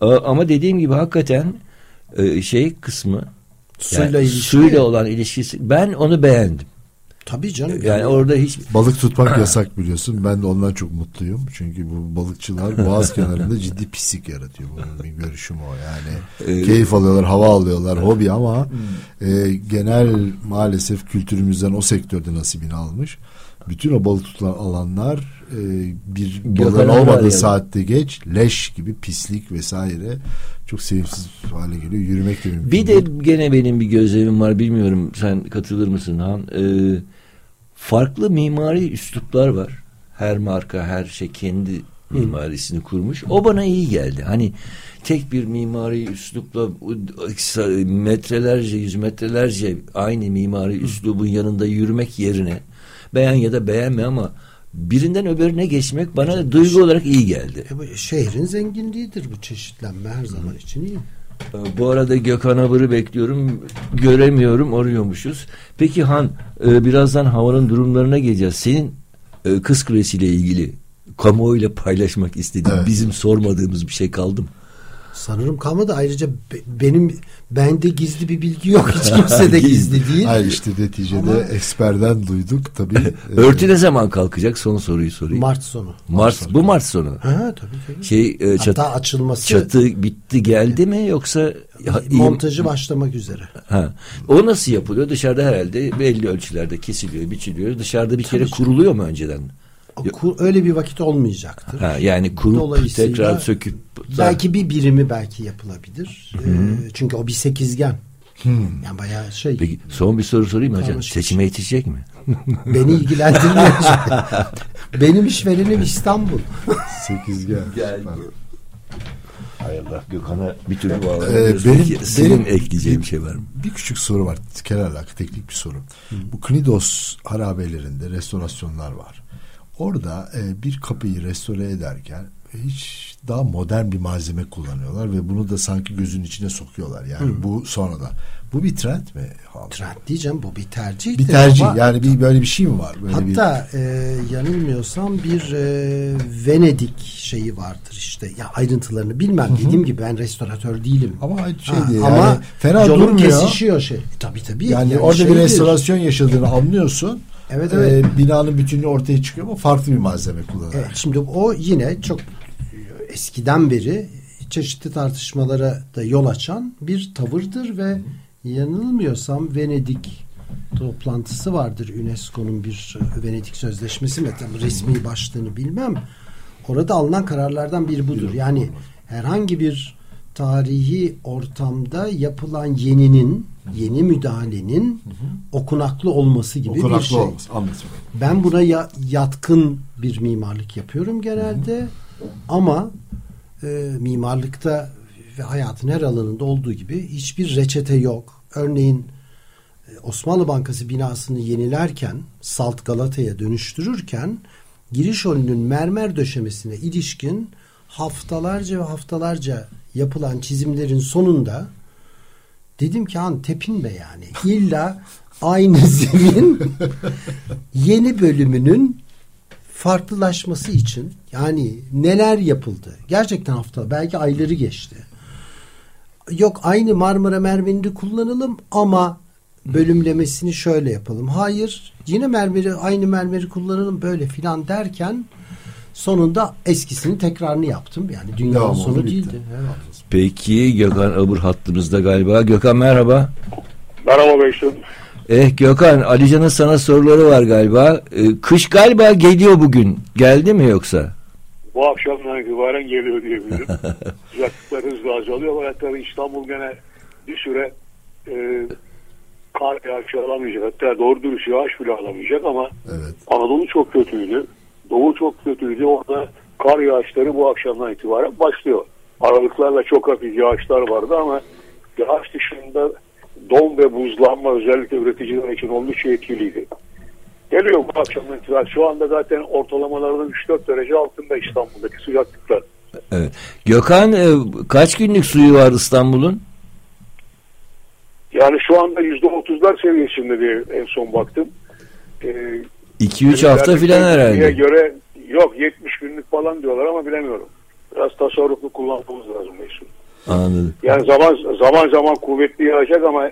Ama dediğim gibi hakikaten e, şey kısmı suyla, yani, suyla olan ilişkisi ben onu beğendim. Tabii canım. Yani, yani orada hiç balık tutmak yasak biliyorsun. Ben de ondan çok mutluyum. Çünkü bu balıkçılar [laughs] boğaz kenarında ciddi pislik yaratıyor. Bunun bir görüşüm o. Yani ee, keyif alıyorlar, hava alıyorlar, hobi ama e, genel maalesef kültürümüzden o sektörde nasibini almış. Bütün o balık tutulan alanlar e, bir balığın olmadığı yani. saatte geç leş gibi pislik vesaire çok sevimsiz hale geliyor. Yürümek de mümkün Bir de gene benim bir gözlemim var. Bilmiyorum sen katılır mısın Han? Ee, farklı mimari üsluplar var. Her marka, her şey kendi mimarisini kurmuş. O bana iyi geldi. Hani tek bir mimari üslupla metrelerce, yüz metrelerce aynı mimari üslubun yanında yürümek yerine beğen ya da beğenme ama birinden öbürüne geçmek bana duygu olarak iyi geldi. E şehrin zenginliğidir bu çeşitlenme her zaman için iyi. E, bu arada Gökhan Abır'ı bekliyorum. Göremiyorum, arıyormuşuz. Peki Han, e, birazdan havanın durumlarına geleceğiz. Senin e, Kız Kulesi ile ilgili kamuoyuyla paylaşmak istediğin evet. bizim sormadığımız bir şey kaldı mı? Sanırım kalmadı. Ayrıca benim bende gizli bir bilgi yok. Hiç kimse de [laughs] gizli değil. Hayır işte neticede Ama... eksperden duyduk tabii. [laughs] Örtü ne zaman kalkacak? Son soruyu sorayım. Mart sonu. Mart, Mart sonu. bu Mart sonu. Ha tabii tabii. Şey e, çat, Hatta açılması. Çatı bitti geldi mi yoksa montajı başlamak üzere. Ha. O nasıl yapılıyor? Dışarıda herhalde belli ölçülerde kesiliyor, biçiliyor. Dışarıda bir tabii kere kuruluyor mu önceden? Öyle bir vakit olmayacaktır. Ha, yani kurup tekrar söküp belki bir birimi belki yapılabilir. Hı -hı. Ee, çünkü o bir sekizgen. Hmm. Yani bayağı şey. Peki, son bir soru sorayım mı hocam? Seçime yetişecek mi? [laughs] Beni ilgilendirmiyor. [laughs] Benim işverenim İstanbul. Sekizgen. Gel. Hay Allah Gökhan'a bir türlü bağlayamıyoruz. Ee, benim, Senin benim, ekleyeceğim bir şey var mı? Bir küçük soru var. Kenarla teknik bir soru. Hı. Bu Knidos harabelerinde restorasyonlar var. Orada e, bir kapıyı restore ederken hiç daha modern bir malzeme kullanıyorlar ve bunu da sanki gözün içine sokuyorlar. Yani Hı. bu sonradan. Bu bir trend mi? Trend diyeceğim bu bir tercih. Bir tercih yani bir böyle bir şey mi var? Böyle Hatta e, yanılmıyorsam bir e, Venedik şeyi vardır işte. Ya ayrıntılarını bilmem. Dediğim gibi ben restoratör değilim. Ama şey Ha, değil. ama Yani fena yolun durmuyor. kesişiyor şey. Tabii tabii. bir, yani, orada bir şeydir. restorasyon yaşadığını anlıyorsun. Evet evet. Ee, binanın bütünlüğü ortaya çıkıyor ama farklı bir malzeme kullanarak. Evet, şimdi o yine çok eskiden beri çeşitli tartışmalara da yol açan bir tavırdır ve yanılmıyorsam Venedik toplantısı vardır UNESCO'nun bir e, Venedik Sözleşmesi mi tabii resmi başlığını bilmem. Orada alınan kararlardan biri budur. Yani herhangi bir tarihi ortamda yapılan yeninin, yeni müdahalenin okunaklı olması gibi bir Okunaklı şey. olmaz. Anladım. Ben buna ya- yatkın bir mimarlık yapıyorum genelde ama e, mimarlıkta ve hayatın her alanında olduğu gibi hiçbir reçete yok. Örneğin e, Osmanlı Bankası binasını yenilerken Salt Galata'ya dönüştürürken giriş holünün mermer döşemesine ilişkin haftalarca ve haftalarca yapılan çizimlerin sonunda dedim ki han tepinme yani. İlla aynı [laughs] zemin yeni bölümünün farklılaşması için yani neler yapıldı? Gerçekten hafta belki ayları geçti. Yok aynı Marmara mermerini kullanalım ama bölümlemesini şöyle yapalım. Hayır yine mermeri aynı mermeri kullanalım böyle filan derken sonunda eskisini tekrarını yaptım. Yani dünyanın Devam sonu bitti. değildi. Evet. Peki Gökhan Abur hattımızda galiba. Gökhan merhaba. Merhaba Beysun. Eh Gökhan Alican'ın sana soruları var galiba. Ee, kış galiba geliyor bugün. Geldi mi yoksa? Bu akşamdan itibaren geliyor diyebilirim. [laughs] Sıcaklıklar hızla azalıyor ama tabii İstanbul gene bir süre e, kar yağışı alamayacak. Hatta doğru dürüst yağış bile alamayacak ama Evet. Anadolu çok kötüydü. Doğu çok kötüydü. Orada kar yağışları bu akşamdan itibaren başlıyor. Aralıklarla çok hafif yağışlar vardı ama yağış dışında don ve buzlanma özellikle üreticiler için oldukça etkiliydi. Geliyor bu akşamdan itibaren. Şu anda zaten ortalamalarda 3-4 derece altında İstanbul'daki sıcaklıklar. Evet. Gökhan e, kaç günlük suyu var İstanbul'un? Yani şu anda %30'lar seviyesinde diye en son baktım. Ee, 2-3 hafta filan herhalde. göre yok 70 günlük falan diyorlar ama bilemiyorum. Biraz tasarruflu kullanmamız lazım Mesut. Anladım. Yani zaman zaman zaman kuvvetli yağacak ama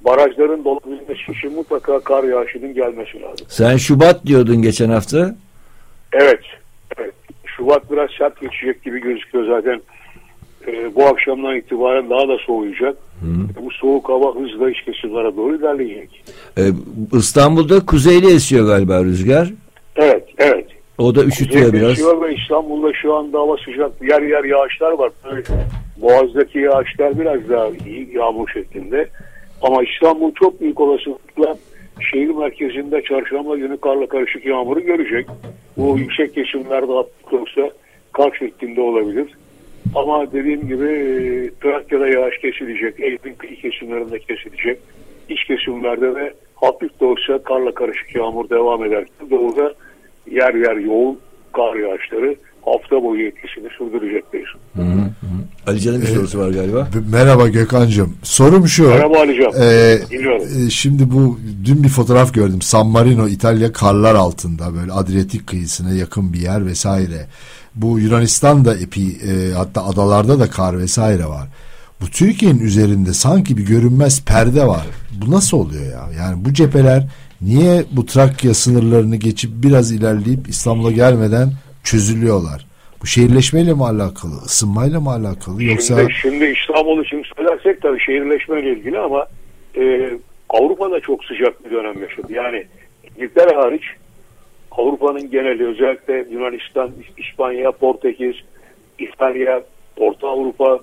barajların dolabilmesi için mutlaka kar yağışının gelmesi lazım. Sen Şubat diyordun geçen hafta. Evet. evet. Şubat biraz sert geçecek gibi gözüküyor zaten. Ee, bu akşamdan itibaren daha da soğuyacak. Bu soğuk hava hızla iç kesimlere doğru ilerleyecek. Ee, İstanbul'da kuzeyli esiyor galiba rüzgar. Evet, evet. O da üşütüyor biraz. Ve İstanbul'da şu anda hava sıcak. Yer yer yağışlar var. Tabii Boğaz'daki yağışlar biraz daha iyi yağmur şeklinde. Ama İstanbul çok büyük olasılıkla şehir merkezinde çarşamba günü karla karışık yağmuru görecek. Bu yüksek kesimlerde olsa kar şeklinde olabilir. Ama dediğim gibi e, Trakya'da yağış kesilecek. Eylül'ün kıyı kesimlerinde kesilecek. İç kesimlerde de hafif de olsa karla karışık yağmur devam eder. Doğuda yer yer yoğun kar yağışları hafta boyu etkisini sürdürecektir. Hı hı, hı. Alican'ın bir Ee, sorusu var galiba. Merhaba Gökhan'cığım. Sorum şu. Merhaba Alican. Ee, Dinliyorum. e, şimdi bu dün bir fotoğraf gördüm. San Marino İtalya karlar altında böyle Adriyatik kıyısına yakın bir yer vesaire. Bu Yunanistan'da epi e, hatta adalarda da kar vesaire var. Bu Türkiye'nin üzerinde sanki bir görünmez perde var. Bu nasıl oluyor ya? Yani bu cepheler niye bu Trakya sınırlarını geçip biraz ilerleyip İstanbul'a gelmeden çözülüyorlar? Bu şehirleşmeyle mi alakalı, ısınmayla mı alakalı yoksa Şimdi, şimdi İstanbul için söylersek tabii şehirleşmeyle ilgili ama e, Avrupa'da çok sıcak bir dönem yaşadı. Yani İngiltere hariç Avrupa'nın geneli özellikle Yunanistan, İspanya, Portekiz, İtalya, Orta Avrupa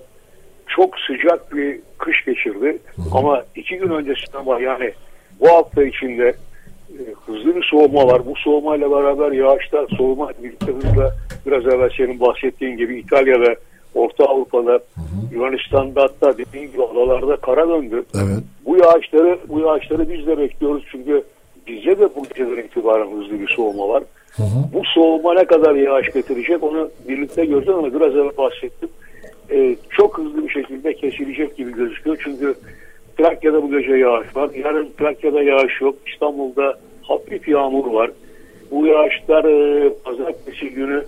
çok sıcak bir kış geçirdi. Ama iki gün öncesinden var yani bu hafta içinde hızlı bir soğuma var. Bu soğumayla beraber yağışlar soğuma birlikte hızla biraz evvel senin bahsettiğin gibi İtalya'da, Orta Avrupa'da, Yunanistan'da hatta dediğin gibi adalarda kara döndü. evet Bu yağışları bu yağışları biz de bekliyoruz çünkü bizde de bu geceden itibaren hızlı bir soğuma var. Bu soğuma ne kadar yağış getirecek onu birlikte göreceğiz ama biraz evvel bahsettim. Ee, çok hızlı bir şekilde kesilecek gibi gözüküyor. Çünkü Trakya'da bu gece yağış var. Yarın Trakya'da yağış yok. İstanbul'da hafif yağmur var. Bu yağışlar e, pazartesi günü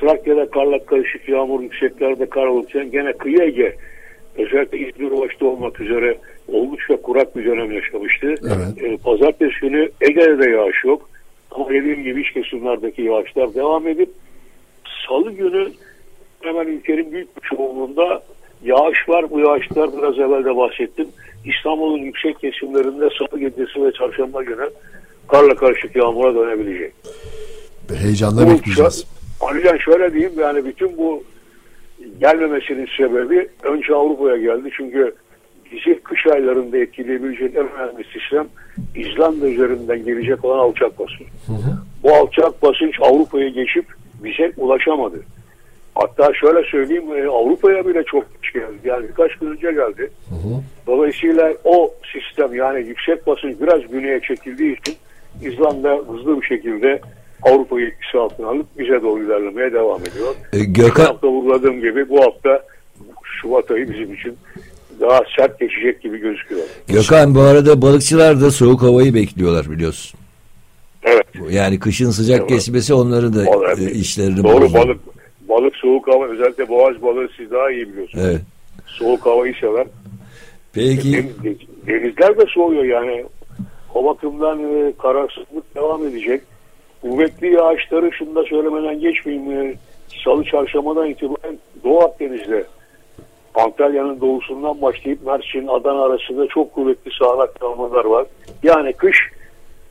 Trakya'da karla karışık yağmur yükseklerde kar olurken gene kıyı Ege özellikle İzmir başta olmak üzere oldukça kurak bir dönem yaşamıştı. Evet. E, pazartesi günü Ege'de de yağış yok. Ama dediğim gibi iç kesimlerdeki yağışlar devam edip salı günü hemen ülkenin büyük bir çoğunluğunda yağış var. Bu yağışlar biraz evvel de bahsettim. İstanbul'un yüksek kesimlerinde salı gecesi ve çarşamba günü karla karışık yağmura dönebilecek. Heyecanla bekleyeceğiz. Alican şöyle diyeyim yani bütün bu gelmemesinin sebebi önce Avrupa'ya geldi çünkü bizi kış aylarında etkileyebilecek en önemli sistem İzlanda üzerinden gelecek olan alçak basınç. Bu alçak basınç Avrupa'ya geçip bize ulaşamadı. Hatta şöyle söyleyeyim e, Avrupa'ya bile çok geç geldi. Yani birkaç gün önce geldi. Dolayısıyla o sistem yani yüksek basınç biraz güneye çekildiği için İzlanda hızlı bir şekilde Avrupa'yı etkisi altına alıp bize doğru ilerlemeye devam ediyor. E, Gökhan hafta vurguladığım gibi bu hafta Şubat ayı bizim için daha sert geçecek gibi gözüküyor. Gökhan bu arada balıkçılar da soğuk havayı bekliyorlar biliyorsun. Evet. Yani kışın sıcak Evet. kesmesi onları da Vallahi e, işlerini Doğru bozuyor. balık balık soğuk hava özellikle boğaz balığı siz daha iyi biliyorsunuz. Evet. Soğuk havayı sever. Peki Deniz- denizler de soğuyor yani. O bakımdan e, kararsızlık devam edecek. Kuvvetli yağışları şunu da söylemeden geçmeyeyim. E, Salı çarşambadan itibaren Doğu Akdeniz'de Antalya'nın doğusundan başlayıp Mersin, Adana arasında çok kuvvetli sağanak yağmurlar var. Yani kış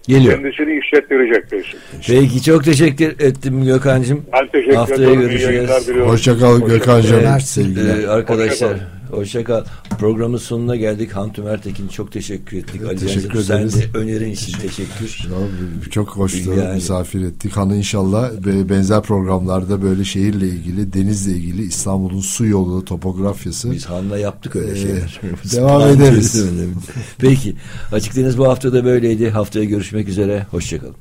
geliyor. kendisini hissettirecek diyorsun. Peki çok teşekkür ettim Gökhan'cığım. Ben teşekkür Haftaya ederim. Görüşeceğiz. Hoşçakal Gökhan'cığım. Evet. Sevgiler. e, arkadaşlar Hoşça kal. Programın sonuna geldik. Hantum Ertekin çok teşekkür ettik. Ali teşekkür sen ederiz. de önerin için teşekkür. Abi, Çok hoştu Yani. misafir ettik. Hanı inşallah benzer programlarda böyle şehirle ilgili, denizle ilgili İstanbul'un su yolu, topografyası. Biz Han'la yaptık öyle Ee, şeyler. devam Han ederiz. Peki. Açık Deniz bu hafta da böyleydi. Haftaya görüşmek üzere. Hoşçakalın.